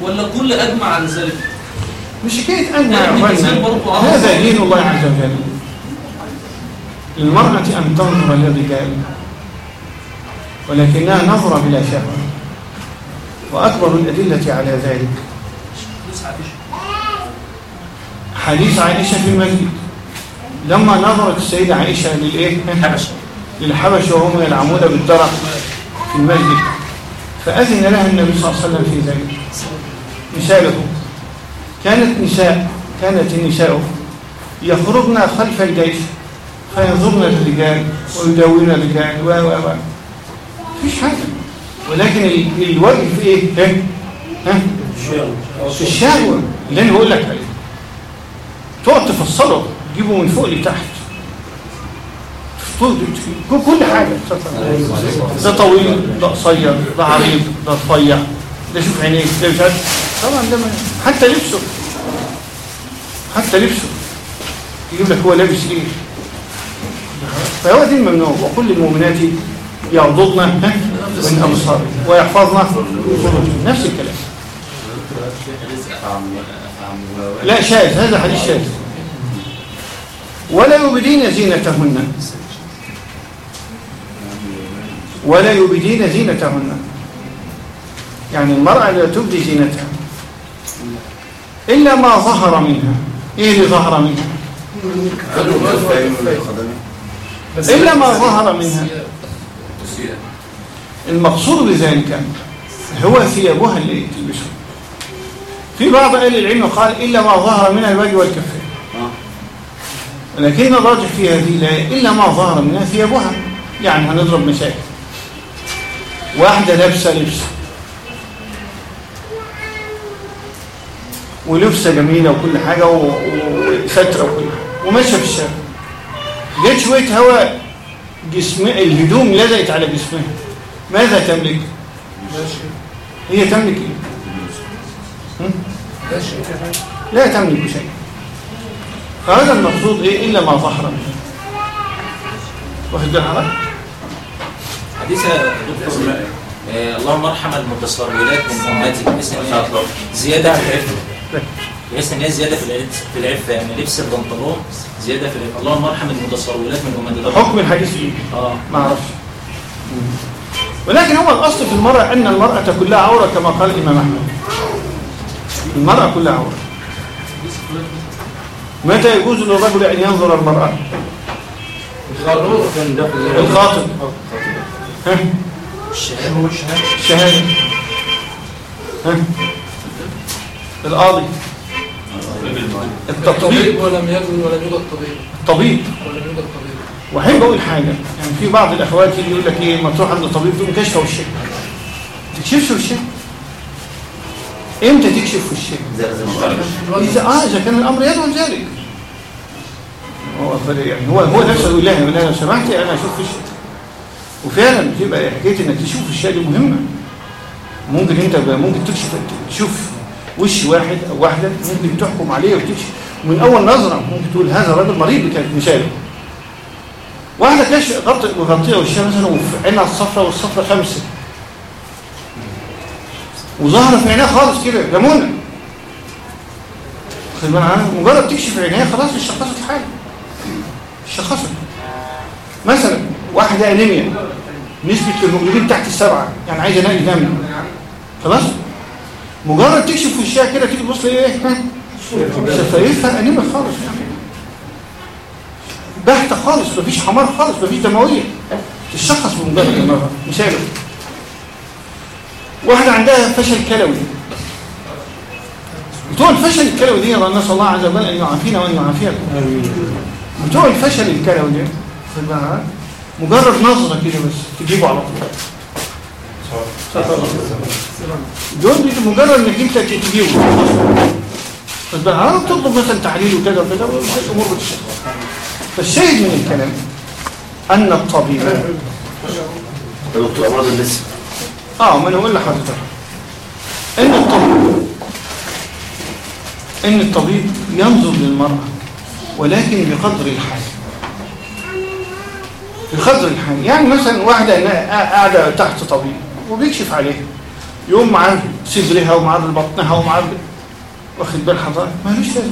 ولا كل أجمع على ذلك؟ مش حكاية أجمع يا. هذا دين الله عز وجل. للمرأة أن تنظر للرجال ولكنها نظرة بلا شهوة وأكبر الأدلة على ذلك لسه عايش حديث عائشة في المسجد. لما نظرت السيدة عائشة للإيه؟ حبشة للحبش وهم يلعمون بالدرق في المسجد. فأذن لها النبي صلى الله عليه وسلم في ذلك. مثاله كانت نساء كانت النساء يخرجن خلف الجيش فينظرن الرجال ويداوين الرجال و و و. مفيش حاجة. ولكن ال- الوجه في إيه؟ ها؟ ها؟ في الشهوة. اللي أنا بقول لك عليه تقعد تفصله تجيبه من فوق لتحت. كل حاجة. ده طويل ده قصير ده عريض ده رفيع ده شوف عينيك ده مش عارف. طبعا ده حتى لبسه. حتى لبسه. يجيب لك هو لابس إيه. فهو دي الممنوع. وكل المؤمنات يغضضن ها، من ابصارهن ويحفظن. نفس الكلام. لا شاذ هذا حديث شاذ. ولا يبدين زينتهن. ولا يبدين زينتهن. يعني المرأة لا تبدي زينتها. إلا ما ظهر منها. إيه اللي ظهر منها؟ إلا ما ظهر منها. المقصود بذلك هو ثيابها اللي تلبسها. في بعض أهل العلم قال إلا ما ظهر منها الوجه والكفين لكن الراجح في هذه الآية إلا ما ظهر منها ثيابها. يعني هنضرب مثال. واحدة لابسة لبس. ولبسة جميلة وكل حاجة وسترة وكل حاجة. وماشية في الشارع. جت شوية هواء جسم الهدوم لزقت على جسمها. ماذا تملك؟ هي تملك إيه؟ لا تملك شيء. فهذا المقصود إيه؟ إلا ما ظهر. منه واخد بالك حضرتك؟ حديث يا دكتور. آه، اللهم ارحم المتسرولات من أمتي بحيث إن هي زيادة في العفة. بحيث إن هي زيادة في العفة في العفة يعني لبس البنطلون زيادة في العفة. اللهم ارحم المتسرولات من أمتي حكم الحديث إيه؟ آه. ما أعرفش. ولكن هو الأصل في المرأة أن المرأة كلها عورة كما قال الإمام أحمد. المرأة كلها عورة. متى يجوز للرجل أن ينظر المرأة؟ الخاطب. ها؟ الشهادة ها؟ القاضي. الطبيب ولم يجد ولم يوجد طبيب. الطبيب ولم يوجد طبيب. وأحب أقول حاجة. يعني في بعض الأخوات يجي يقول لك إيه ما تروح عند طبيب تقوم كشف وشك ما تكشفش وشك إمتى تكشف وشك إذا آه إذا كان الأمر يدعو لذلك. هو يعني هو هو نفسه يقول لها لها لو سمحتي أنا أشوف وشك وفعلا بتبقى حكاية إنك تشوف الشيء دي مهمة. ممكن أنت ممكن تكشف تشوف وش واحد أو واحدة ممكن تحكم عليه وتكشف. ومن أول نظرة ممكن تقول هذا راجل مريض كانت مثاله واحدة كاش غطي مغطية وشها مثلا وفي عينها الصفرة والصفرة خمسة. وظهر في عينها خالص كده ليمونة. خد بالك عنها؟ مجرد تكشف عينيها خلاص اشخصت الحالة اشخصت مثلا واحدة أنيميا نسبة الهيموجلوبين تحت السبعة يعني عايزة نقل دم. خلاص؟ مجرد تكشف وشها كده تيجي تبص إيه؟ ها؟ شفايفها أنيميا خالص. يعني باحتة خالص مفيش حمار خالص مفيش دموية. تشخص بمجرد مثال واحدة عندها فشل كلوي. بتوع الفشل الكلوي دي نسأل الله عز وجل أن يعافينا وأن يعافيكم بتوع الفشل الكلوي دي؟ مجرد نظرة كده بس تجيبه على طول. دول مجرد إنك أنت تجيبه. خد بالك آه تطلب مثلا تحليل وكذا وكذا الأمور بتشتغل. فالشاهد من الكلام أن الطبيب دكتور أمراض النساء. آه ما أنا أقول لحضرتك. أن الطبيب أن الطبيب ينظر للمرأة ولكن بقدر الحاجة بقدر الحاجة يعني مثلا واحدة قاعدة تحت طبيب وبيكشف عليها. يقوم معاه صدرها ومعاه بطنها ومعاه واخد بال حضرتك؟ مالوش لازمة.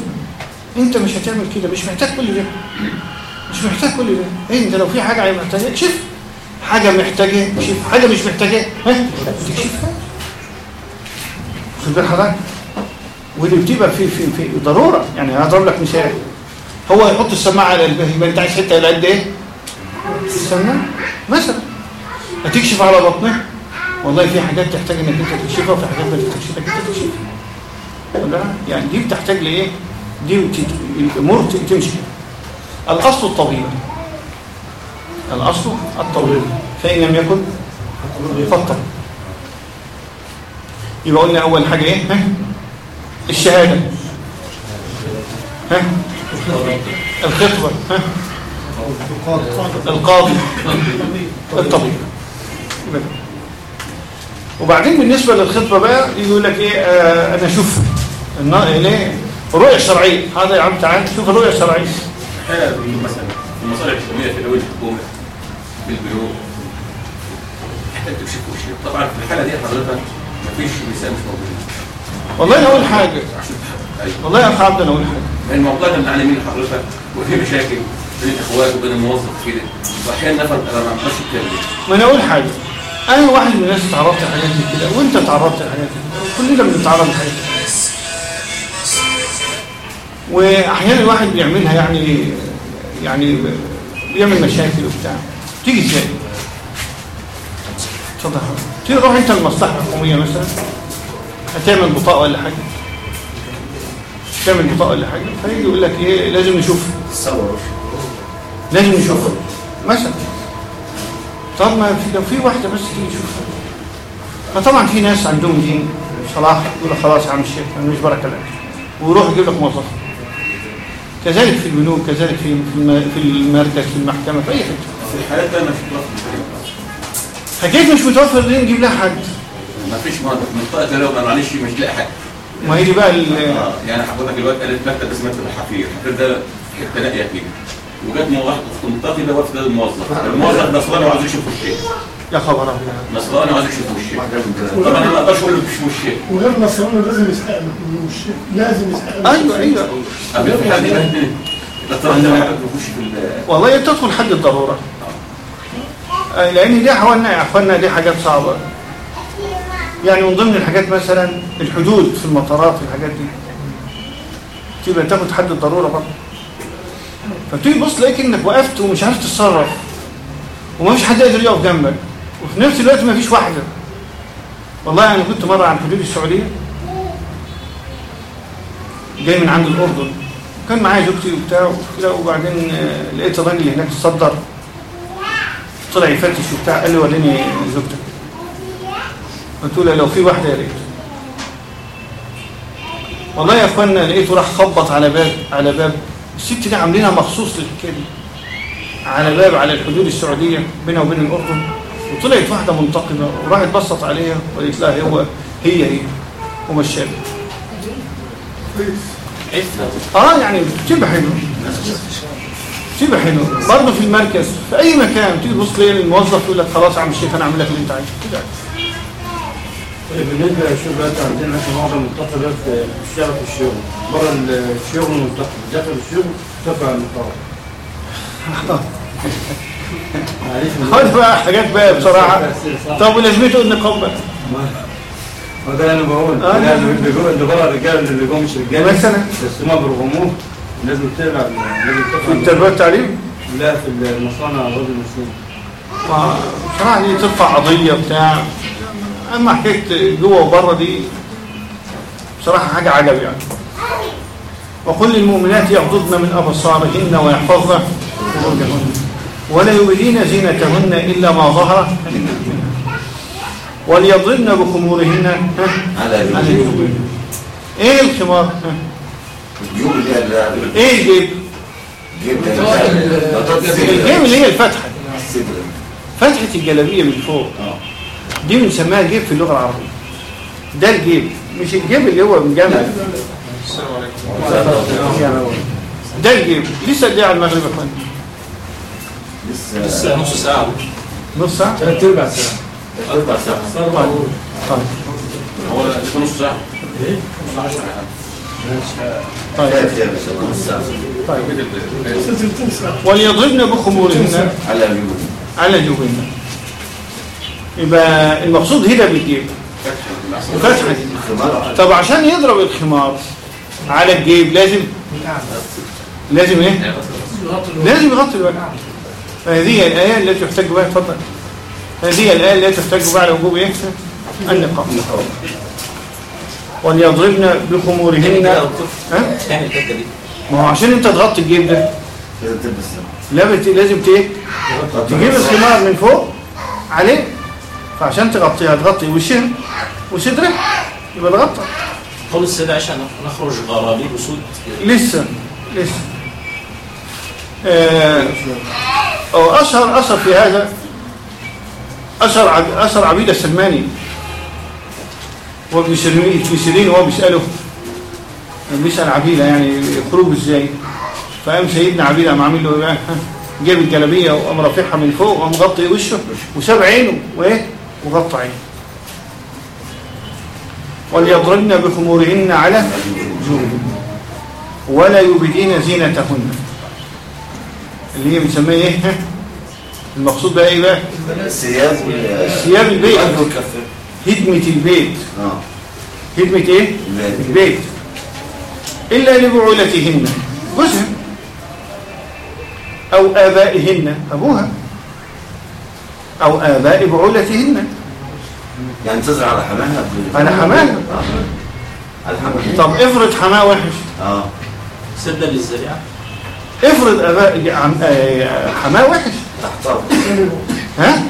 أنت مش هتعمل كده. مش محتاج كل ده. مش محتاج كل ده. انت لو في حاجة محتاجه اكشف حاجة محتاجة اكشف حاجة مش محتاجة. ها؟ تكشفها خد بال حضرتك؟ ودي بتبقى في في في ضرورة. يعني هضرب لك مثال. هو يحط السماعة على قلبه يبقى أنت عايز حتة على قد إيه؟ السماعة. مثلا. هتكشف على بطنه والله في حاجات تحتاج إنك أنت تكشفها وفي حاجات ما انك أنت تكشفها. يعني دي بتحتاج لإيه؟ دي الأمور تمشي. الاصل الطبيعي. الأصل الطبيعي فإن لم يكن فالطبيعي يبقى قلنا أول حاجة إيه؟ ها؟ الشهادة. ها؟ الخطبه ها؟ القاضي. الطبيب. وبعدين بالنسبة للخطبة بقى يقول لك إيه؟ آه أنا أشوف النا- ليه رؤية شرعية. هذا يا عم تعال شوف أحيانا مثلا المصالح الحكومية في اول الحكومة. محتاج تكشف وشك طبعا في الحالة دي حضرتك مفيش نساء مش موجودين والله أنا أقول عشان أيوه. والله يا اخ عبد أنا أقول حاجة. الموضوع ده بنعاني منه حضرتك وفي مشاكل بين الإخوات وبين الموظف كده واحيانا نفر أنا ما أقدرش أتكلم. ما أنا أقول حاجة. أنا واحد من الناس اتعرضت لحاجات زي كده وأنت اتعرضت لحاجات زي كده كلنا بنتعرض لحاجات زي كده. واحيانا الواحد بيعملها يعني يعني بيعمل مشاكل وبتاع. تيجي إزاي اتفضل. تيجي تروح انت المصلحة الحكومية مثلا. هتعمل بطاقة ولا حاجة؟ تعمل بطاقة ولا حاجة؟ فيجي يقول لك إيه لازم نشوف. تصور لازم نشوفها مثلا. طب ما في لو في واحدة بس تيجي تشوفها فطبعا في ناس عندهم دين صلاح يقول لك خلاص يا عم الشيخ أنا مش بركة لك ويروح يجيب لك موظف. كذلك في البنوك كذلك في في المركز في المحكمة في أي حتة. في الحالات ده مش متوفر حكايه مش متوفر دي نجيب لها حد ما فيش منطقه لو ما معلش مش لاقي حاجة. ما هي دي بقى ال- آه، يعني حضرتك دلوقتي قالت مكتب اسمه مكتب الحفير. الحفير ده في حتة نائيه كده وجت واحد في منطقتي ده ده الموظف. الموظف نصراني وعايز يشوف وشيه يا خبر أبيض. نصراني وعايز يشوف وشيه طبعا أنا ما أقدرش أقول له مش وشيه وغير نصراني لازم يسحق من وشه. لازم يسحق أيوه وشه. أيوه قبل في حد نصراني ده ما في ال- والله تدخل حد الضرورة. آه، لأن دي اخوانا يا دي حاجات صعبة. يعني من ضمن الحاجات مثلا الحدود في المطارات والحاجات دي. تبقى تاخد حد الضرورة برضه. فبتيجي تبص تلاقيك انك وقفت ومش عارف تتصرف. وما فيش حد قادر يقف جنبك. وفي نفس الوقت ما فيش واحدة والله أنا كنت مرة عن حدود السعودية. جاي من عند الأردن. كان معايا زوجتي وبتاع وبعدين آه، لقيت الراجل اللي هناك اتصدر. طلع يفتش وبتاع قال لي وريني زوجتك. قلت له لو في واحدة يا ريت. والله يا أخوانا لقيته راح خبط على باب على باب. الست دي عاملينها مخصوص للحكاية دي. على باب على الحدود السعودية بينها وبين الأردن. وطلعت واحدة منتقبه وراحت بصت عليها وقالت لها هو هي هي ومشاها. آه يعني بتبقى حلو. بتبقى حلو برضه في المركز في أي مكان تيجي تبص تلاقي الموظف يقول لك خلاص يا عم الشيخ أنا أعمل لك اللي أنت عايزه. كده. طيب بالنسبة للشغل دلوقتي عندنا في معظم دلوقتي بتشتغل في الشغل بره الشغل منطقه داخل الشغل المقاومة. معلش خد بقى حاجات بقى بصراحة. طب ولازمته النقاب بقى. ما ده أنا بقول. آه. اللي جوه بره الرجاله اللي جوه مش رجاله مثلا بس هم بيرغموه. لازم تلعب لازم في تفهم التربية والتعليم لا في المصانع الراجل المسلم ما- بصراحة دي ترفع قضية بتاع أما حكاية جوه وبره دي بصراحة حاجة عجب يعني وقل للمؤمنات يغضضن من أبصارهن ويحفظن فروجهن ولا يبدين زينتهن إلا ما ظهر وليضربن بخمورهن؟ على جيوبهن. إيه الخمار إيه الجيب الجيب اللي هي الفتحة. الصدر فتحة الجلابية من فوق. دي بنسميها جيب في اللغة العربية. ده الجيب. مش الجيب اللي هو من جنب ده الجيب. لسه قد إيه على المغرب يا لسه. لسه نص ساعة. نص ساعة؟ ثلاث أرباع ساعة. أربع ساعات طيب. هو نص ساعة. طيب كانت يا طيب. ساعات وليضربن بخمورهن. على الجيوب على جوبهن يبقى المقصود هنا بالجيب فتحة طب عشان يضرب الخمار على الجيب لازم لازم إيه؟ لازم يغطي الوجه. فهذه الآية التي يحتج بها اتفضل هذه الآية التي تحتج بها على وجوب إيه؟ النقاب وليضربن بخمورهن ها؟ تعمل الحتة دي. ما هو عشان أنت تغطي الجيب ده. لازم تلبس لا بت- لازم ت- تجيب الخمار من فوق عليه. فعشان تغطيها تغطي وشها وصدرها يبقى تغطى. قول السيدة عشان نخرج غرابيب وسود لسه لسه. آه، أو أشهر أثر في هذا أثر عب- أثر عبيد السلماني. وابن سيرين في سيرين وهو بيسأله. بيسأل عبيدة يعني خروج إزاي؟ فقام سيدنا قام عامل له إيه؟ جاب الجلابية وقام رافعها من فوق وقام مغطي وشه وساب عينه وإيه؟ وغطى عينه. وليضربن بخمورهن على جنوبهن ولا يبدين زينتهن. اللي هي بنسميها إيه؟ المقصود بقى إيه بقى؟ الثياب وال ثياب البيت. والكفر هدمة البيت. آه. هدمة إيه؟ البيت. البيت. إلا لبعولتهن. جوزها. أو آبائهن. أبوها. أو آباء بعولتهن. يعني تزرع على حماها؟ على حماها. آه. على حماها طب افرض حماه وحش. آه. سدا للذريعه افرض آباء عم- آه، حماه وحش. ها؟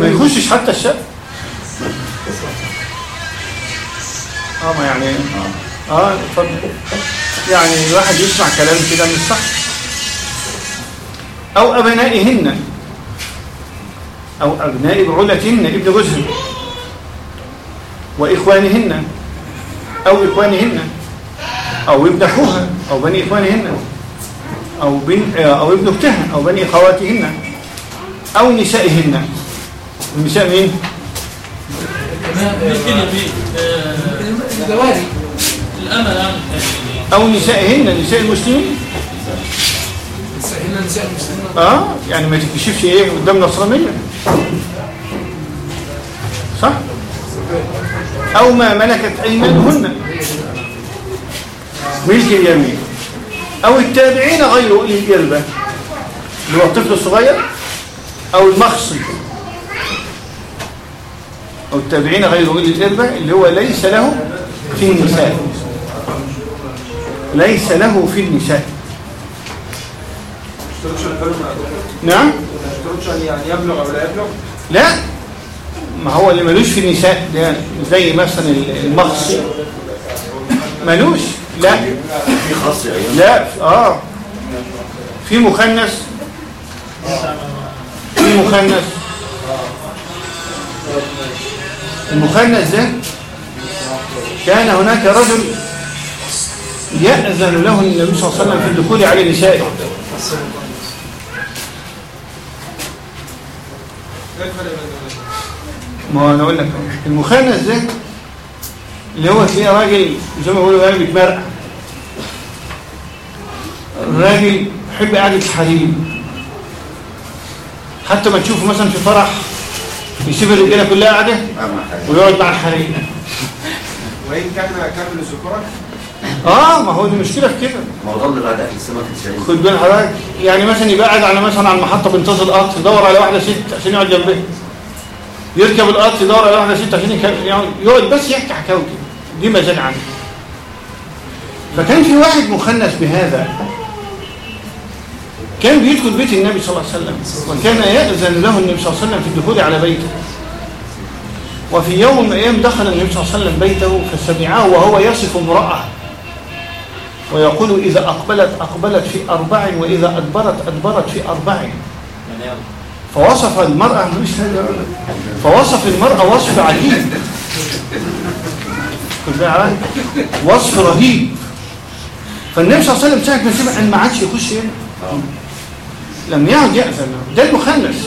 ما يخشش حتى الشاب. آه ما يعني آه. اتفضل. يعني الواحد يسمع كلام كده مش صح؟ أو أبنائهن. أو أبناء بعولتهن ابن جوزهن. وإخوانهن. أو إخوانهن. أو ابن أخوها أو بني إخوانهن. أو بن أو ابن اختها أو بني أخواتهن. أو نسائهن. النساء مين؟ آه، أو نسائهن نساء المسلمين؟ هنا نساء المسلمين آه يعني ما تكشفش إيه قدام نصرانيه صح؟ أو ما ملكت أيمانهن. ملك اليمين. أو التابعين غير أولي الاربه اللي هو الطفل الصغير أو المخصي. أو التابعين غير اولي الاربه اللي هو ليس له في النساء. ليس له في النساء. نعم؟ يعني يبلغ أو لا. يبلغ لا ما هو اللي ملوش في النساء ده زي مثلا المخصي ملوش؟ لا. في خاص لا. آه. في مخنث. في مخنث. المخنث ده كان هناك رجل يأذن له النبي صلى الله عليه وسلم في الدخول على نسائه. ما أنا أقول لك. المخنث ده اللي هو تلاقيه راجل زي ما بيقولوا يعني بيتمرقع الراجل يحب قعدة الحريم. حتى ما تشوفه مثلا في فرح يسيب الرجالة كلها قاعدة ويقعد مع الحريم وإن كان كامل الذكورة آه ما هو دي مشكلة في كده. ما هو ضل بعد اكل السمك الشهيد خد بال حضرتك يعني مثلا يبقى قاعد على مثلا على المحطة بينتظر القطر يدور على واحدة ست عشان يقعد جنبها يركب القطر يدور على واحدة ست عشان يك- يقعد- يقعد بس يحكي حكاوي كده. دي مزاج عنه فكان في واحد مخنث بهذا. كان بيدخل بيت النبي صلى الله عليه وسلم وكان يأذن له النبي صلى الله عليه وسلم في الدخول على بيته. وفي يوم من الأيام دخل النبي صلى الله عليه وسلم بيته فسمعه وهو يصف امرأة. ويقول إذا أقبلت أقبلت في أربع وإذا أدبرت أدبرت في أربع. فوصف المرأة فوصف المرأة وصف عجيب؟ وصف رهيب. فالنبي صلى الله عليه وسلم ساعة ما سمع ان ما عادش يخش هنا. لم يعد يأذن. ده المخنث.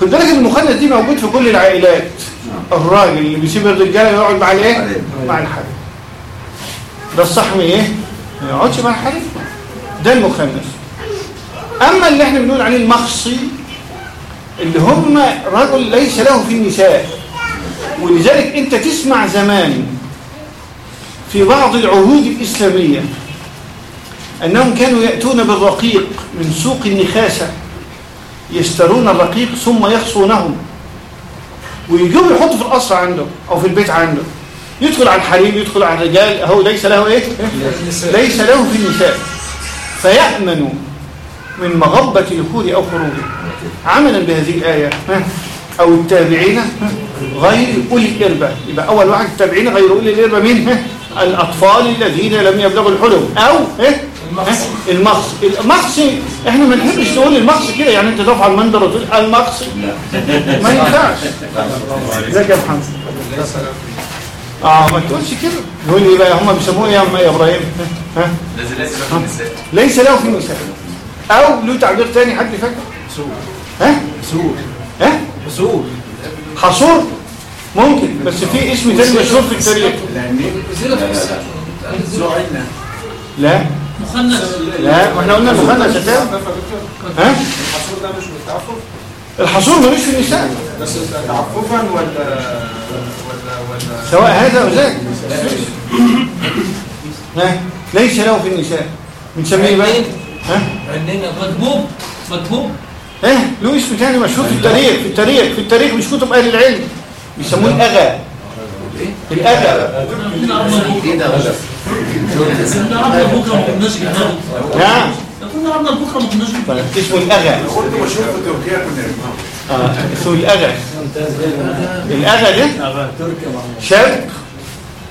خد بالك المخنث دي موجود في كل العائلات. الراجل اللي بيسيب الرجالة يقعد مع الايه؟ عليه. مع الحريم ده الصح من إيه؟ ما يقعدش مع الحريم ده المخنث. أما اللي إحنا بنقول عليه المخصي اللي هم رجل ليس له في النساء. ولذلك انت تسمع زمان في بعض العهود الإسلامية أنهم كانوا يأتون بالرقيق من سوق النخاسة يشترون الرقيق ثم يخصونه ويجوا يحطوا في القصر عنده أو في البيت عنده. يدخل على الحريم يدخل على الرجال أهو ليس له إيه؟ ليس. له في النساء. فيأمن من مغبة دخول أو خروجه. عملا بهذه الآية؟ أو التابعين؟ غير أولي الإربة. يبقى أول واحد التابعين غير أولي الإربة مين؟ الأطفال الذين لم يبلغوا الحلم. أو ها؟ المقص. ها؟ المقص. المقص إحنا ما نحبش نقول المقص كده يعني انت تقف على المنبر وتقول المقص. ما ينفعش. ازيك يا محمد؟ آه ما تقولش كده. يقول لي بقى هم بيسموه إيه يا إبراهيم؟ ها؟ ليس له في النساء أو له تعبير تاني حد فاكر ها؟ مسؤول. ها؟ مسؤول. حصور ممكن بس في اسم تاني مشهور في التاريخ. لا. مخنث. لا ما إحنا قلنا المخنث يا. ها؟ الحصول ده مش بالتعفف الحصور ملوش في النساء بس تعففا ولا ولا ولا سواء هذا أو ذاك. ها؟ ليس له في النساء. بنسميه بقى. ها؟ عندنا مكبوب. مكبوب. ها؟ له اسم تاني مشهور في التاريخ في التاريخ في التاريخ مش كتب أهل العلم. بيسموه الاغا الاغا عرضنا بكره ما كناش نعم كنا عرضنا بكره ما كناش الاغا كنت بشوف تركيا كنا آه اسمه الاغا ده شاب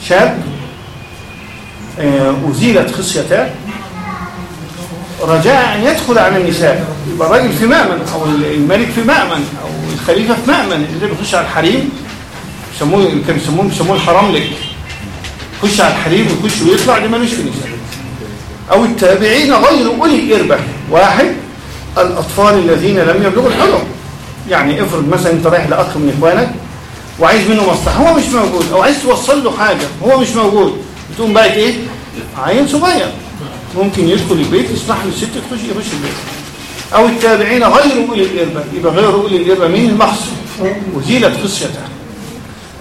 شاب آه، أزيلت خصيته رجاء أن يدخل على النساء يبقى الراجل في مأمن أو الملك في مأمن أو الخليفة في مأمن اللي بيخش على الحريم يسموه كانوا يسموه يسموه الحرملك يخش على الحريم ويخش ويطلع ده ملوش في النساء أو التابعين غير أولي الإربة واحد الأطفال الذين لم يبلغوا الحلم. يعني افرض مثلا أنت رايح لأخ من إخوانك وعايز منه مصلحة هو مش موجود. أو عايز توصل له حاجة هو مش موجود. تقوم بقى إيه؟ عيل صغير. ممكن يدخل البيت يسمح للست تخش يخش البيت. أو التابعين غير أولي الإربة. يبقى غير أولي الإربة مين؟ المخص وزيلت خصيتها.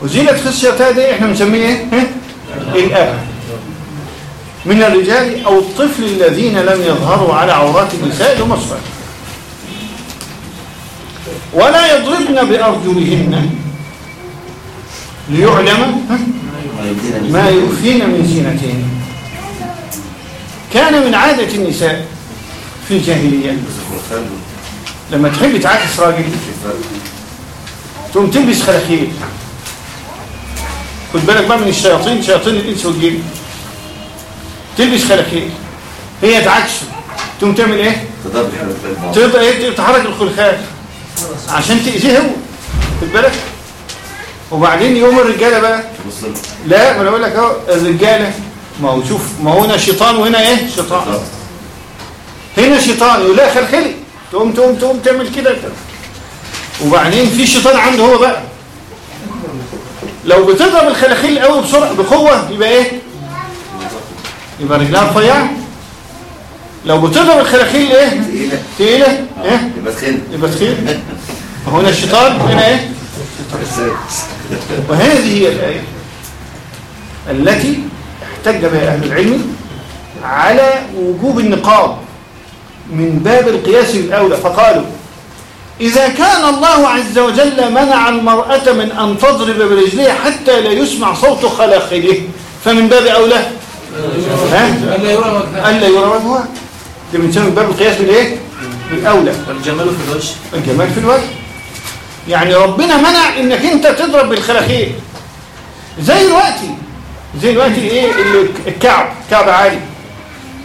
وزيلت خصيتها دي إحنا بنسميه إيه؟ الأب من الرجال أو الطفل الذين لم يظهروا على عورات النساء أصفار ولا يضربن بأرجلهن. ليعلم؟ ما يخفين من زينتهن كان من عادة النساء في الجاهلية. لما تحب تعاكس راجل تقوم تلبس خلاخيل خد بالك بقى من الشياطين شياطين الإنس والجن تلبس خلاخيل هي تعكسه تقوم تعمل إيه؟ تقدر إيه؟ تحرك الخلخال عشان تأذيه هو. خد بالك؟ وبعدين يوم الرجالة بقى. لا ما أنا بقول لك أهو الرجالة. ما هو شوف ما هو هنا شيطان وهنا إيه؟ شيطان. هنا شيطان. يقول لا خلخلي. تقوم تقوم تقوم تعمل كده. وبعدين في شيطان عنده هو بقى. لو بتضرب الخلاخيل قوي بسرعة بقوة يبقى إيه؟ يبقى رجلها رفيعة. لو بتضرب الخلاخيل إيه تقيلة. إيه؟ يبقى تخن يبقى تخين. هنا الشيطان هنا إيه؟ وهذه هي الآية التي احتج بها أهل العلم على وجوب النقاب من باب القياس الأولى. فقالوا إذا كان الله عز وجل منع المرأة من أن تضرب برجلها حتى لا يسمع صوت خلاخله. فمن باب أولى؟ ها؟ ألا يرى وجهها. ألا يرى وجهها. ده بنسمي من باب القياس بالإيه؟ بالأولى والجمال في الوجه. الجمال في الوجه. يعني ربنا منع إنك أنت تضرب بالخلاخيل. زي دلوقتي زي دلوقتي اللي- الكعب. كعب عالي.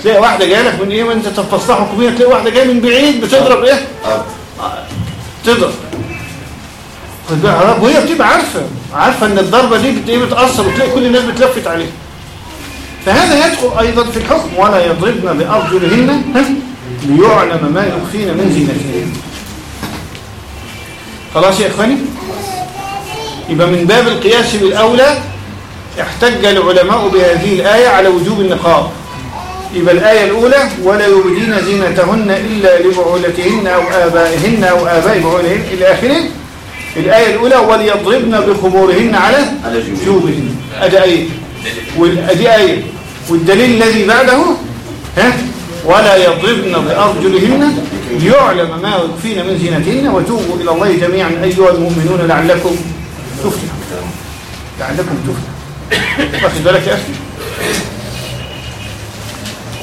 تلاقي واحدة جاية لك من إيه؟ وأنت تفصلها حكوميه تلاقي واحدة جاية من بعيد بتضرب إيه؟ تضرب خد بالك وهي بتبقى عارفة. عارفة إن الضربة دي إيه بتأثر وتلاقي كل الناس بتلفت عليها. فهذا يدخل أيضا في الحكم ولا يضربن بأرجلهن؟ ليعلم ما يخفين من زينتهن. خلاص يا إخواني؟ يبقى من باب القياس بالأولى احتج العلماء بهذه الآية على وجوب النقاب. يبقى الآية الأولى ولا يبدين زينتهن إلا لبعولتهن أو آبائهن أو آباء بعولهن إلى آخره. الآية الأولى وليضربن بخمورهن على جيوبهن. أدي آية. وأدي آية. والدليل الذي بعده ها؟ ولا يضربن بأرجلهن ليعلم ما يخفين من زينتهن وتوبوا إلى الله جميعا. أيها المؤمنون لعلكم تفلحون لعلكم تفلحون واخد بالك يا أخي؟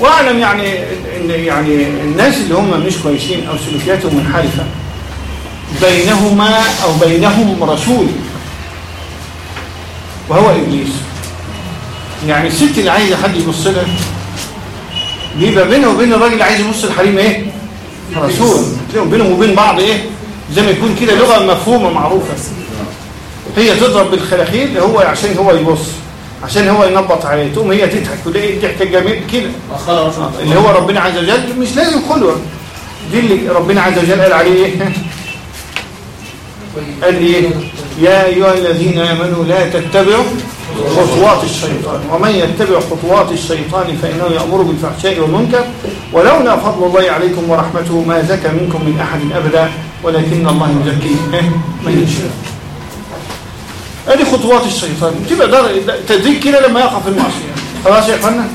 وأعلم يعني إن يعني الناس اللي هم مش كويسين أو سلوكياتهم منحرفة بينهما أو بينهم رسول وهو إبليس. يعني الست اللي عايزة حد يبص لها بيبقى بينه وبين الراجل اللي عايز يبص الحريم إيه؟ رسول. بينهم وبين بعض إيه؟ زي ما يكون كده لغة مفهومة معروفة. هي تضرب بالخلاخيل هو عشان هو يبص. عشان هو ينبط عليه. تقوم هي تضحك وتلاقي الضحك الجميل كده. اللي هو ربنا عز وجل مش لازم خلوة. دي اللي ربنا عز وجل قال عليه. إيه قال إيه؟ يا أيها الذين آمنوا لا تتبعوا خطوات الشيطان. ومن يتبع خطوات الشيطان فإنه يأمر بالفحشاء والمنكر. ولولا فضل الله عليكم ورحمته ما زكى منكم من أحد أبدا. ولكن الله يزكي. إيه؟ من يشاء. ادي خطوات الشيطان. تبقى در- تدريج كده لما يقع في المعصية؟ خلاص يا اخوانا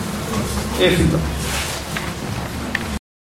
إيه في بقى